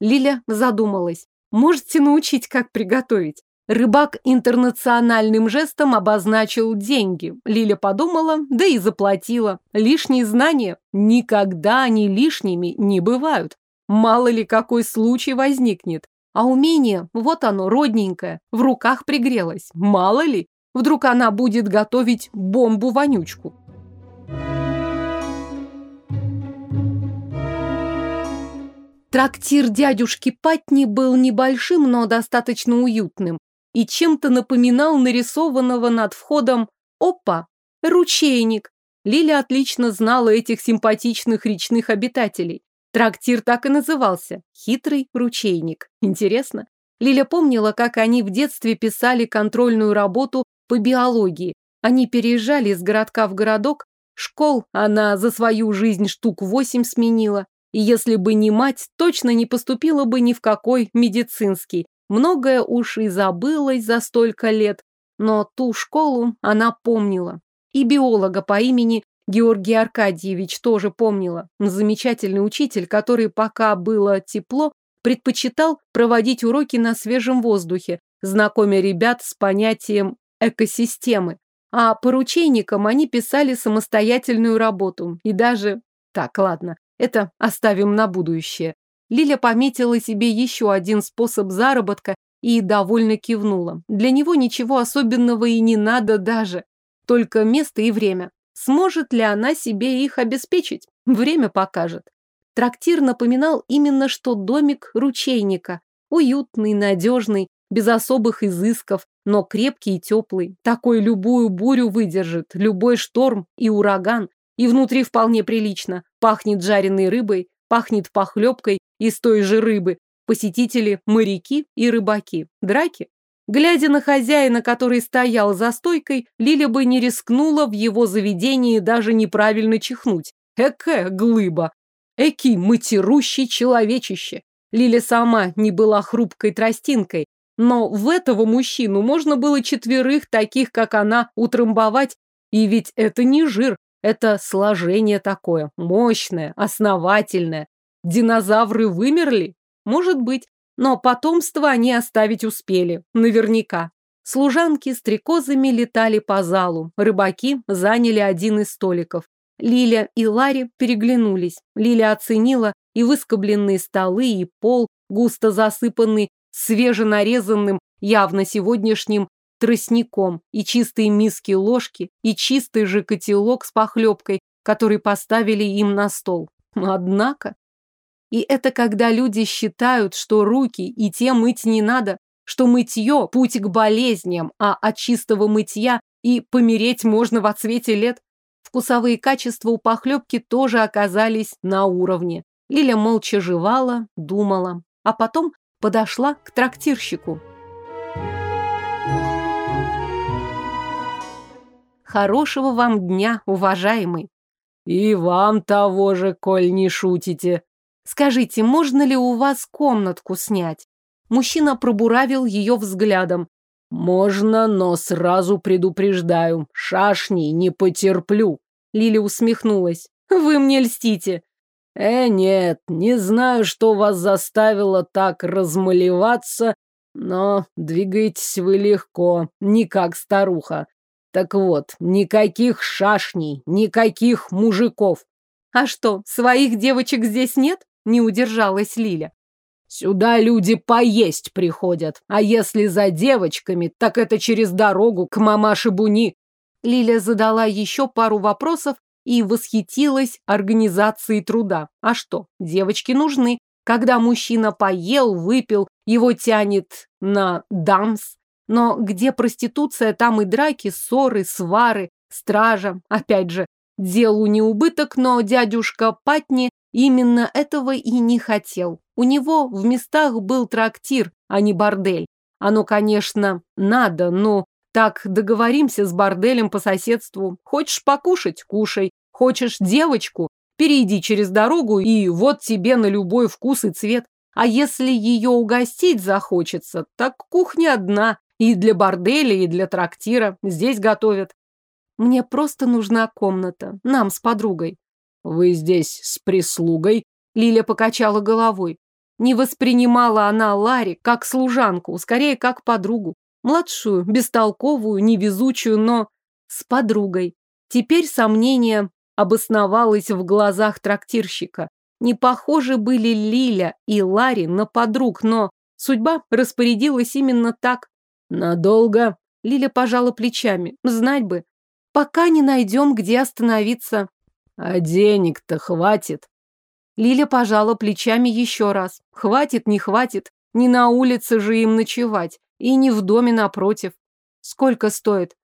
Лиля задумалась. Можете научить, как приготовить? Рыбак интернациональным жестом обозначил деньги. Лиля подумала, да и заплатила. Лишние знания никогда они лишними не бывают. Мало ли какой случай возникнет. А умение, вот оно, родненькое, в руках пригрелось. Мало ли, вдруг она будет готовить бомбу-вонючку. Трактир дядюшки Патни был небольшим, но достаточно уютным и чем-то напоминал нарисованного над входом «Опа! Ручейник!». Лиля отлично знала этих симпатичных речных обитателей. Трактир так и назывался – «Хитрый ручейник». Интересно. Лиля помнила, как они в детстве писали контрольную работу по биологии. Они переезжали из городка в городок, школ она за свою жизнь штук восемь сменила, и если бы не мать, точно не поступила бы ни в какой медицинский. Многое уж и забылось за столько лет, но ту школу она помнила. И биолога по имени Георгий Аркадьевич тоже помнила. Замечательный учитель, который пока было тепло, предпочитал проводить уроки на свежем воздухе, знакомя ребят с понятием экосистемы. А поручейникам они писали самостоятельную работу. И даже... Так, ладно. Это оставим на будущее. Лиля пометила себе еще один способ заработка и довольно кивнула. Для него ничего особенного и не надо даже. Только место и время. Сможет ли она себе их обеспечить? Время покажет. Трактир напоминал именно что домик ручейника. Уютный, надежный, без особых изысков, но крепкий и теплый. Такой любую бурю выдержит, любой шторм и ураган. И внутри вполне прилично. Пахнет жареной рыбой, пахнет похлебкой из той же рыбы. Посетители – моряки и рыбаки. Драки? Глядя на хозяина, который стоял за стойкой, Лиля бы не рискнула в его заведении даже неправильно чихнуть. Экэ глыба! Эки матерущий человечище! Лиля сама не была хрупкой тростинкой, но в этого мужчину можно было четверых таких, как она, утрамбовать, и ведь это не жир, это сложение такое, мощное, основательное. Динозавры вымерли? Может быть, но потомство они оставить успели, наверняка. Служанки с трикозами летали по залу, рыбаки заняли один из столиков. Лиля и Ларри переглянулись. Лиля оценила и выскобленные столы, и пол, густо засыпанный свеженарезанным, явно сегодняшним тростником, и чистые миски ложки, и чистый же котелок с похлебкой, который поставили им на стол. Однако... И это когда люди считают, что руки и те мыть не надо, что мытье – путь к болезням, а от чистого мытья и помереть можно во цвете лет. Вкусовые качества у похлебки тоже оказались на уровне. Лиля молча жевала, думала, а потом подошла к трактирщику. Хорошего вам дня, уважаемый. И вам того же, коль не шутите. Скажите, можно ли у вас комнатку снять? Мужчина пробуравил ее взглядом. Можно, но сразу предупреждаю. Шашни не потерплю. Лили усмехнулась. Вы мне льстите. Э, нет, не знаю, что вас заставило так размалеваться, но двигаетесь вы легко, не как старуха. Так вот, никаких шашней, никаких мужиков. А что, своих девочек здесь нет? Не удержалась Лиля. Сюда люди поесть приходят, а если за девочками, так это через дорогу к мамаше Буни. Лиля задала еще пару вопросов и восхитилась организацией труда. А что, девочки нужны. Когда мужчина поел, выпил, его тянет на дамс, но где проституция, там и драки, ссоры, свары, стража. Опять же, делу не убыток, но дядюшка Патни именно этого и не хотел. У него в местах был трактир, а не бордель. Оно, конечно, надо, но так договоримся с борделем по соседству. Хочешь покушать – кушай. Хочешь девочку – перейди через дорогу, и вот тебе на любой вкус и цвет. А если ее угостить захочется, так кухня одна. И для борделя, и для трактира. Здесь готовят. Мне просто нужна комната. Нам с подругой. Вы здесь с прислугой? Лиля покачала головой. Не воспринимала она Ларри как служанку, скорее как подругу. Младшую, бестолковую, невезучую, но с подругой. Теперь сомнение обосновалось в глазах трактирщика. Не похожи были Лиля и Ларри на подруг, но судьба распорядилась именно так. Надолго? Лиля пожала плечами. Знать бы. Пока не найдем, где остановиться. А денег-то хватит. Лиля пожала плечами еще раз. Хватит, не хватит. Не на улице же им ночевать. И не в доме напротив. Сколько стоит?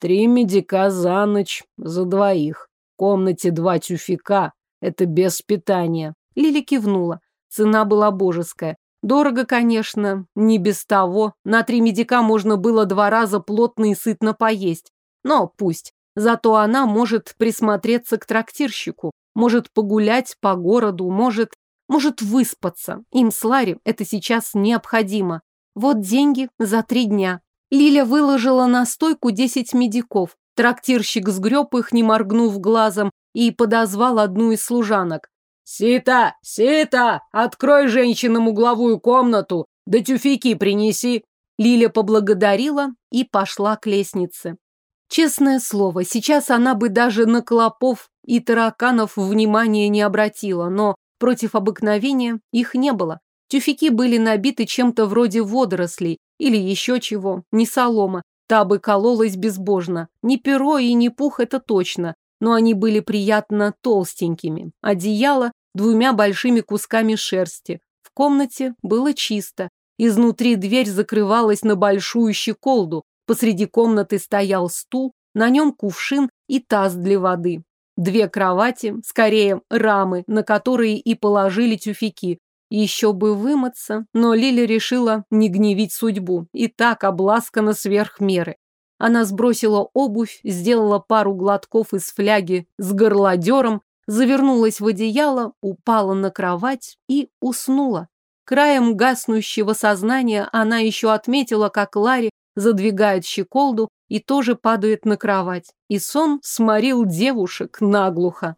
Три медика за ночь. За двоих. В комнате два тюфика. Это без питания. Лиля кивнула. Цена была божеская. Дорого, конечно, не без того. На три медика можно было два раза плотно и сытно поесть. Но пусть. Зато она может присмотреться к трактирщику, может погулять по городу, может... может выспаться. Им с Ларри это сейчас необходимо. Вот деньги за три дня. Лиля выложила на стойку 10 медиков. Трактирщик сгреб их, не моргнув глазом, и подозвал одну из служанок. «Сита! Сита! Открой женщинам угловую комнату! Да тюфяки принеси!» Лиля поблагодарила и пошла к лестнице. Честное слово, сейчас она бы даже на клопов и тараканов внимания не обратила, но против обыкновения их не было. Тюфяки были набиты чем-то вроде водорослей или еще чего, не солома. Та бы кололась безбожно. Ни перо и ни пух это точно но они были приятно толстенькими. Одеяло двумя большими кусками шерсти. В комнате было чисто. Изнутри дверь закрывалась на большую щеколду. Посреди комнаты стоял стул, на нем кувшин и таз для воды. Две кровати, скорее рамы, на которые и положили тюфяки. Еще бы вымыться, но Лиля решила не гневить судьбу, и так обласкана сверх меры. Она сбросила обувь, сделала пару глотков из фляги с горлодером, завернулась в одеяло, упала на кровать и уснула. Краем гаснущего сознания она еще отметила, как Ларри задвигает щеколду и тоже падает на кровать. И сон сморил девушек наглухо.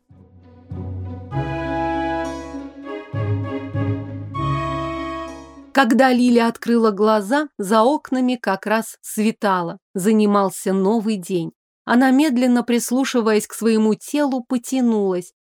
Когда Лиля открыла глаза, за окнами как раз светало, занимался новый день. Она, медленно прислушиваясь к своему телу, потянулась.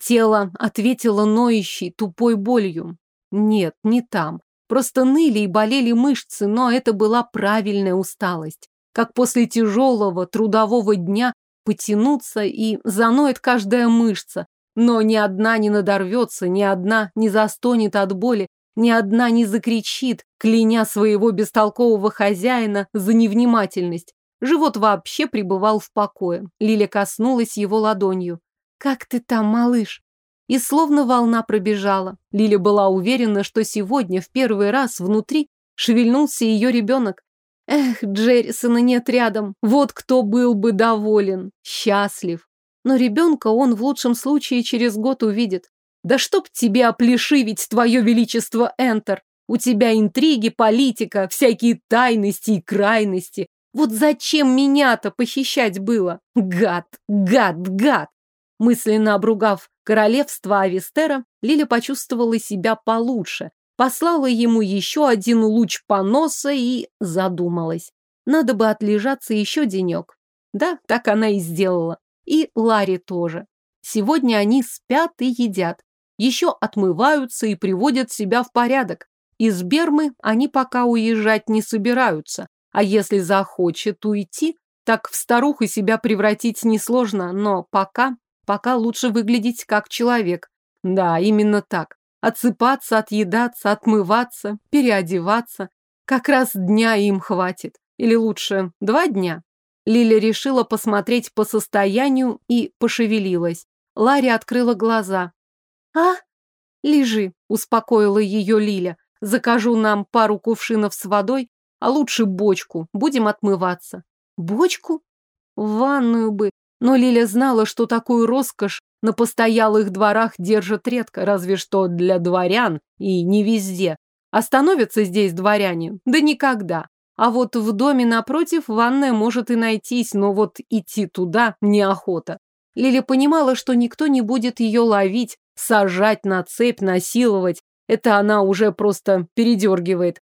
Тело ответило ноющей, тупой болью. Нет, не там. Просто ныли и болели мышцы, но это была правильная усталость. Как после тяжелого трудового дня потянуться и заноет каждая мышца, но ни одна не надорвется, ни одна не застонет от боли, ни одна не закричит, кляня своего бестолкового хозяина за невнимательность. Живот вообще пребывал в покое. Лиля коснулась его ладонью. «Как ты там, малыш?» И словно волна пробежала. Лиля была уверена, что сегодня в первый раз внутри шевельнулся ее ребенок. Эх, Джеррисона нет рядом. Вот кто был бы доволен, счастлив. Но ребенка он в лучшем случае через год увидит. Да чтоб тебя оплешивить, твое величество Энтер! У тебя интриги, политика, всякие тайности и крайности. Вот зачем меня-то похищать было? Гад, гад, гад! Мысленно обругав королевство Авестера, Лиля почувствовала себя получше, послала ему еще один луч поноса и задумалась. Надо бы отлежаться еще денек. Да, так она и сделала. И Ларри тоже. Сегодня они спят и едят еще отмываются и приводят себя в порядок. Из Бермы они пока уезжать не собираются, а если захочет уйти, так в старуху себя превратить несложно, но пока, пока лучше выглядеть как человек. Да, именно так. Отсыпаться, отъедаться, отмываться, переодеваться. Как раз дня им хватит. Или лучше, два дня. Лиля решила посмотреть по состоянию и пошевелилась. Ларри открыла глаза. «А? Лежи», — успокоила ее Лиля. «Закажу нам пару кувшинов с водой, а лучше бочку. Будем отмываться». «Бочку?» В ванную бы. Но Лиля знала, что такую роскошь на постоялых дворах держат редко, разве что для дворян и не везде. Остановятся здесь дворяне? Да никогда. А вот в доме напротив ванная может и найтись, но вот идти туда неохота. Лиля понимала, что никто не будет ее ловить, сажать на цепь, насиловать. Это она уже просто передергивает.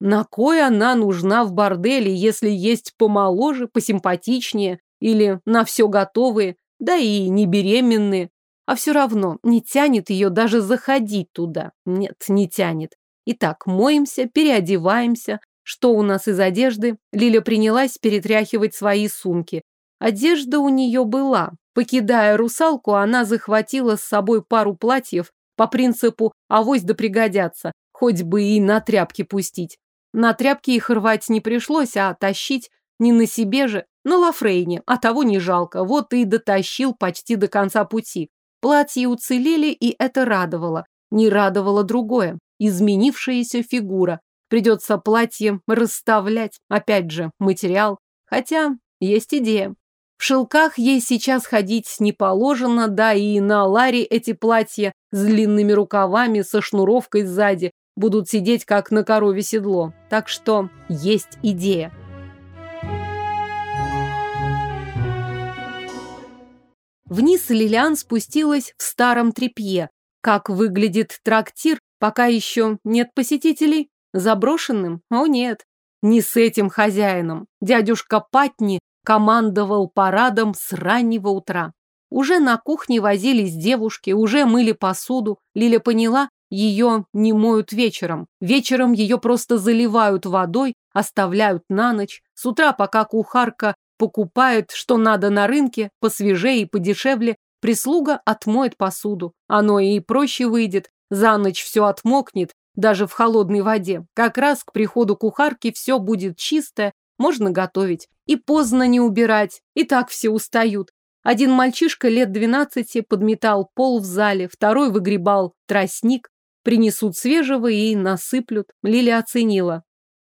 На кой она нужна в борделе, если есть помоложе, посимпатичнее или на все готовые, да и не беременные? А все равно не тянет ее даже заходить туда. Нет, не тянет. Итак, моемся, переодеваемся. Что у нас из одежды? Лиля принялась перетряхивать свои сумки. Одежда у нее была, Покидая русалку, она захватила с собой пару платьев по принципу «авось да пригодятся», хоть бы и на тряпки пустить. На тряпки их рвать не пришлось, а тащить не на себе же, на Лафрейне, а того не жалко, вот и дотащил почти до конца пути. Платья уцелели, и это радовало. Не радовало другое, изменившаяся фигура. Придется платье расставлять, опять же, материал. Хотя есть идея. В шелках ей сейчас ходить не положено, да и на Ларе эти платья с длинными рукавами, со шнуровкой сзади будут сидеть как на корове седло. Так что есть идея. Вниз Лилиан спустилась в старом тряпье. Как выглядит трактир, пока еще нет посетителей? Заброшенным? О нет, не с этим хозяином. Дядюшка Патни командовал парадом с раннего утра. Уже на кухне возились девушки, уже мыли посуду. Лиля поняла, ее не моют вечером. Вечером ее просто заливают водой, оставляют на ночь. С утра, пока кухарка покупает, что надо на рынке, посвежее и подешевле, прислуга отмоет посуду. Оно и проще выйдет. За ночь все отмокнет, даже в холодной воде. Как раз к приходу кухарки все будет чистое, можно готовить. И поздно не убирать. И так все устают. Один мальчишка лет двенадцати подметал пол в зале, второй выгребал тростник. Принесут свежего и насыплют. Лиля оценила.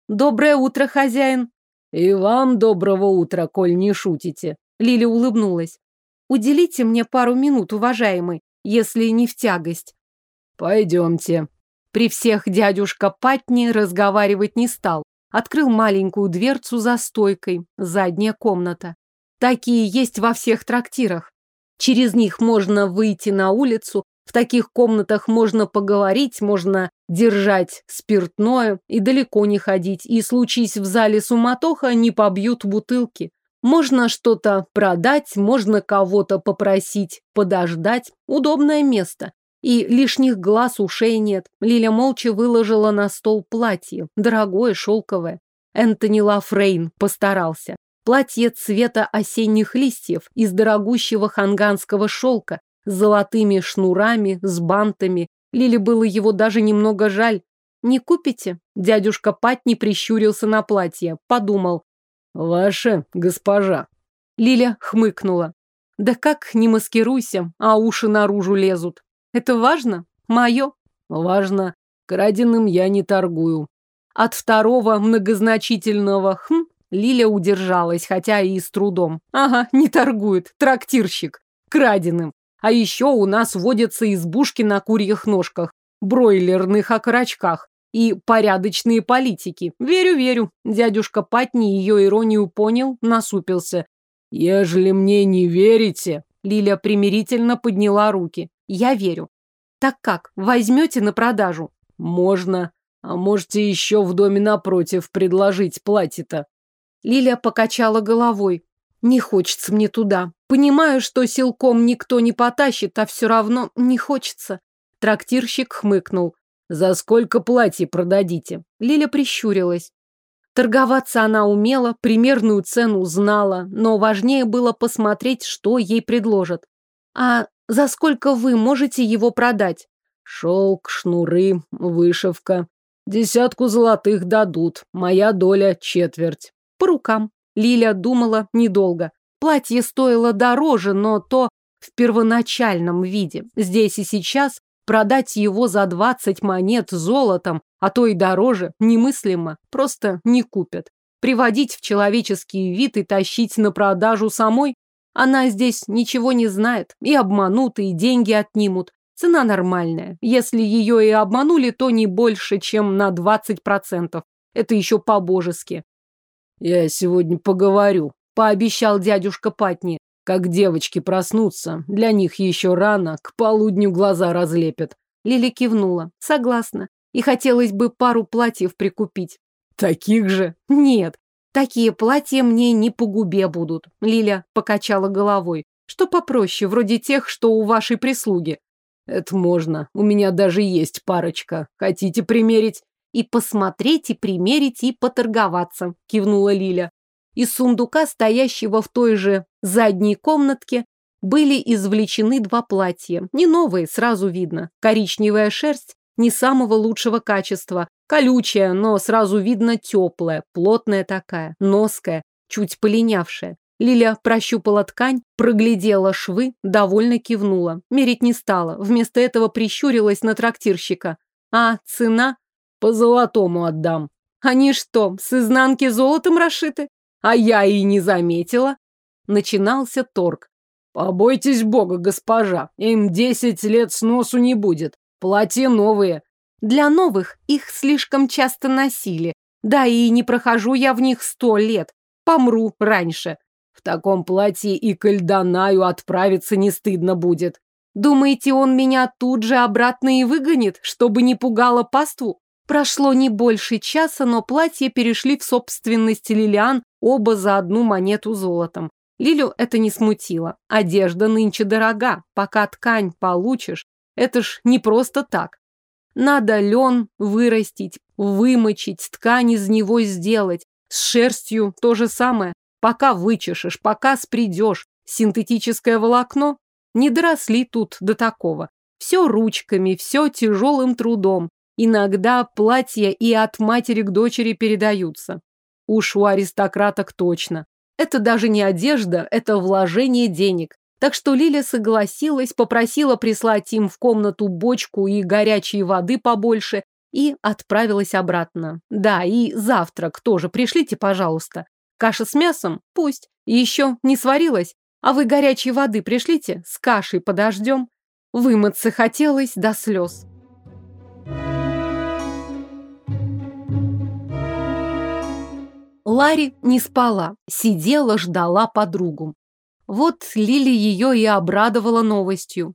«Доброе утро, хозяин!» «И вам доброго утра, коль не шутите!» Лили улыбнулась. «Уделите мне пару минут, уважаемый, если не в тягость». «Пойдемте». При всех дядюшка Патни разговаривать не стал открыл маленькую дверцу за стойкой, задняя комната. Такие есть во всех трактирах. Через них можно выйти на улицу, в таких комнатах можно поговорить, можно держать спиртное и далеко не ходить, и случись в зале суматоха, не побьют бутылки. Можно что-то продать, можно кого-то попросить, подождать. Удобное место и лишних глаз ушей нет. Лиля молча выложила на стол платье, дорогое, шелковое. Энтони Лафрейн постарался. Платье цвета осенних листьев из дорогущего ханганского шелка с золотыми шнурами, с бантами. Лиле было его даже немного жаль. «Не купите?» Дядюшка Пат не прищурился на платье, подумал. «Ваше, госпожа». Лиля хмыкнула. «Да как, не маскируйся, а уши наружу лезут». Это важно? Мое? Важно. Краденым я не торгую. От второго многозначительного «хм» Лиля удержалась, хотя и с трудом. Ага, не торгует. Трактирщик. Краденым. А еще у нас водятся избушки на курьих ножках, бройлерных окорочках и порядочные политики. Верю, верю. Дядюшка Патни ее иронию понял, насупился. Ежели мне не верите, Лилия примирительно подняла руки. «Я верю. Так как, возьмете на продажу?» «Можно. А можете еще в доме напротив предложить платье-то». Лилия покачала головой. «Не хочется мне туда. Понимаю, что силком никто не потащит, а все равно не хочется». Трактирщик хмыкнул. «За сколько платье продадите?» Лиля прищурилась. Торговаться она умела, примерную цену знала, но важнее было посмотреть, что ей предложат. А за сколько вы можете его продать? Шелк, шнуры, вышивка. Десятку золотых дадут, моя доля четверть. По рукам. Лиля думала недолго. Платье стоило дороже, но то в первоначальном виде. Здесь и сейчас продать его за 20 монет золотом а то и дороже, немыслимо, просто не купят. Приводить в человеческий вид и тащить на продажу самой? Она здесь ничего не знает, и обманут, и деньги отнимут. Цена нормальная. Если ее и обманули, то не больше, чем на 20%. Это еще по-божески. «Я сегодня поговорю», – пообещал дядюшка Патни. «Как девочки проснутся, для них еще рано, к полудню глаза разлепят». Лили кивнула. «Согласна и хотелось бы пару платьев прикупить. Таких же? Нет, такие платья мне не по губе будут. Лиля покачала головой. Что попроще, вроде тех, что у вашей прислуги. Это можно. У меня даже есть парочка. Хотите примерить? И посмотреть, и примерить, и поторговаться, кивнула Лиля. Из сундука, стоящего в той же задней комнатке, были извлечены два платья. Не новые, сразу видно. Коричневая шерсть не самого лучшего качества, колючая, но сразу видно теплая, плотная такая, ноская, чуть полинявшая. Лиля прощупала ткань, проглядела швы, довольно кивнула. Мерить не стала, вместо этого прищурилась на трактирщика. А цена? По золотому отдам. Они что, с изнанки золотом расшиты? А я и не заметила. Начинался торг. Побойтесь бога, госпожа, им десять лет с носу не будет платья новые. Для новых их слишком часто носили. Да и не прохожу я в них сто лет. Помру раньше. В таком платье и к Эльдонаю отправиться не стыдно будет. Думаете, он меня тут же обратно и выгонит, чтобы не пугало паству? Прошло не больше часа, но платье перешли в собственность Лилиан оба за одну монету золотом. Лилю это не смутило. Одежда нынче дорога. Пока ткань получишь, это ж не просто так. Надо лен вырастить, вымочить, ткань из него сделать. С шерстью то же самое. Пока вычешешь, пока спридешь. Синтетическое волокно. Не доросли тут до такого. Все ручками, все тяжелым трудом. Иногда платья и от матери к дочери передаются. Уж у аристократок точно. Это даже не одежда, это вложение денег. Так что Лиля согласилась, попросила прислать им в комнату бочку и горячей воды побольше и отправилась обратно. Да, и завтрак тоже пришлите, пожалуйста. Каша с мясом? Пусть. Еще не сварилась? А вы горячей воды пришлите? С кашей подождем. Вымыться хотелось до слез. Ларри не спала, сидела, ждала подругу. Вот Лили ее и обрадовала новостью.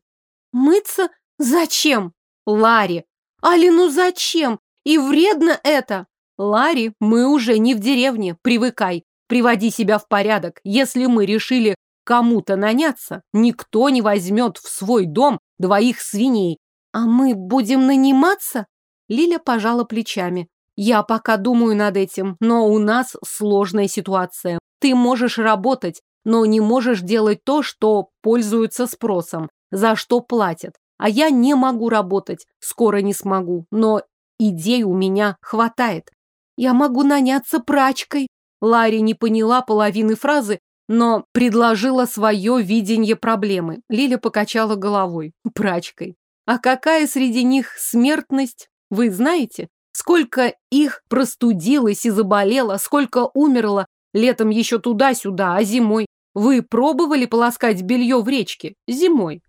«Мыться? Зачем? Ларри! Али, ну зачем? И вредно это! Ларри, мы уже не в деревне, привыкай, приводи себя в порядок. Если мы решили кому-то наняться, никто не возьмет в свой дом двоих свиней. А мы будем наниматься?» Лиля пожала плечами. «Я пока думаю над этим, но у нас сложная ситуация. Ты можешь работать, но не можешь делать то, что пользуется спросом, за что платят. А я не могу работать, скоро не смогу, но идей у меня хватает. Я могу наняться прачкой. Ларри не поняла половины фразы, но предложила свое видение проблемы. Лиля покачала головой. Прачкой. А какая среди них смертность? Вы знаете? Сколько их простудилось и заболело, сколько умерло, летом еще туда-сюда, а зимой? Вы пробовали полоскать белье в речке зимой?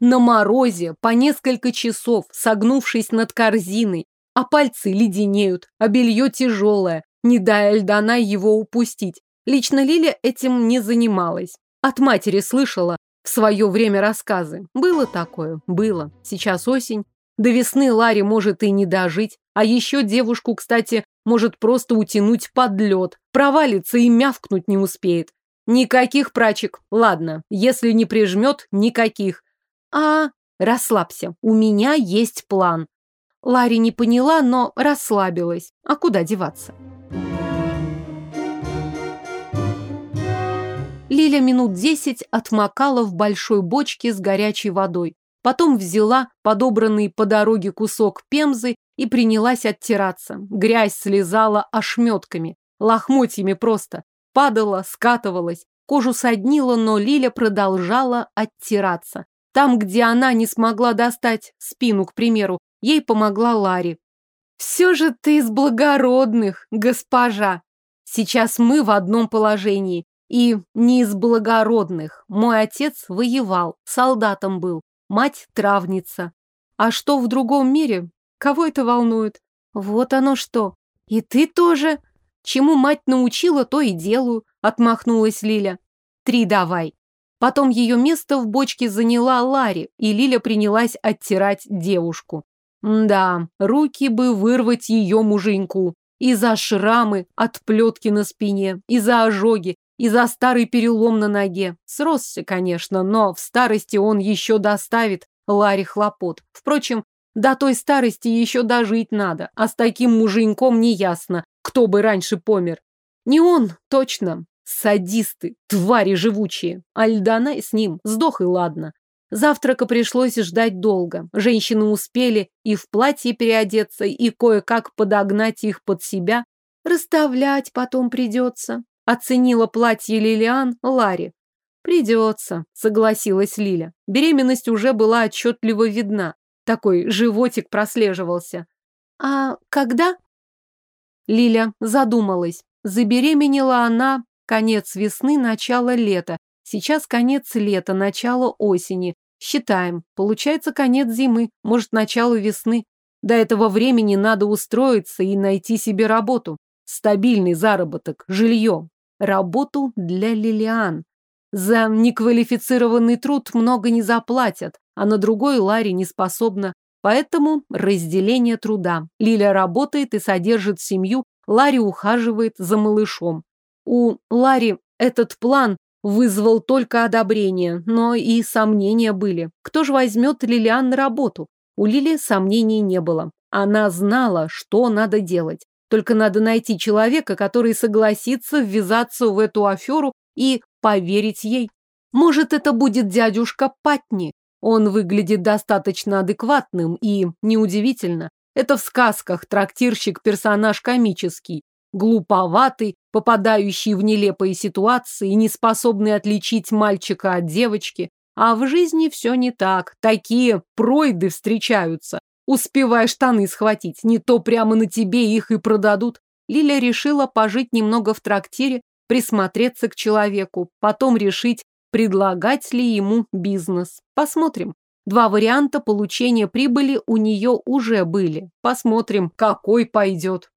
На морозе по несколько часов, согнувшись над корзиной, а пальцы леденеют, а белье тяжелое, не дая Эльдана его упустить. Лично Лиля этим не занималась. От матери слышала в свое время рассказы. Было такое, было. Сейчас осень. До весны Ларе может и не дожить. А еще девушку, кстати, может просто утянуть под лед, провалиться и мявкнуть не успеет. Никаких прачек. Ладно, если не прижмет, никаких. А, расслабься. У меня есть план. Ларри не поняла, но расслабилась. А куда деваться? Лиля минут десять отмокала в большой бочке с горячей водой. Потом взяла подобранный по дороге кусок пемзы и принялась оттираться. Грязь слезала ошметками, лохмотьями просто падала, скатывалась. Кожу соднила, но Лиля продолжала оттираться. Там, где она не смогла достать спину, к примеру, ей помогла Ларри. «Все же ты из благородных, госпожа! Сейчас мы в одном положении, и не из благородных. Мой отец воевал, солдатом был, мать травница. А что в другом мире? Кого это волнует? Вот оно что! И ты тоже!» чему мать научила, то и делу», — отмахнулась Лиля. «Три давай». Потом ее место в бочке заняла Ларри, и Лиля принялась оттирать девушку. Да, руки бы вырвать ее муженьку. И за шрамы от плетки на спине, и за ожоги, и за старый перелом на ноге. Сросся, конечно, но в старости он еще доставит Ларе хлопот. Впрочем, до той старости еще дожить надо, а с таким муженьком не ясно кто бы раньше помер. Не он, точно. Садисты, твари живучие. Альдана с ним сдох и ладно. Завтрака пришлось ждать долго. Женщины успели и в платье переодеться, и кое-как подогнать их под себя. Расставлять потом придется. Оценила платье Лилиан Ларри. Придется, согласилась Лиля. Беременность уже была отчетливо видна. Такой животик прослеживался. А когда? Лиля задумалась. Забеременела она конец весны, начало лета. Сейчас конец лета, начало осени. Считаем, получается конец зимы, может, начало весны. До этого времени надо устроиться и найти себе работу. Стабильный заработок, жилье. Работу для Лилиан. За неквалифицированный труд много не заплатят, а на другой Ларе не способна. Поэтому разделение труда. Лиля работает и содержит семью, Ларри ухаживает за малышом. У Ларри этот план вызвал только одобрение, но и сомнения были. Кто же возьмет Лилиан на работу? У Лили сомнений не было. Она знала, что надо делать. Только надо найти человека, который согласится ввязаться в эту аферу и поверить ей. Может, это будет дядюшка Патни, он выглядит достаточно адекватным, и, неудивительно, это в сказках трактирщик персонаж комический, глуповатый, попадающий в нелепые ситуации, не способный отличить мальчика от девочки. А в жизни все не так. Такие пройды встречаются. Успевай штаны схватить, не то прямо на тебе их и продадут. Лиля решила пожить немного в трактире, присмотреться к человеку, потом решить, предлагать ли ему бизнес. Посмотрим. Два варианта получения прибыли у нее уже были. Посмотрим, какой пойдет.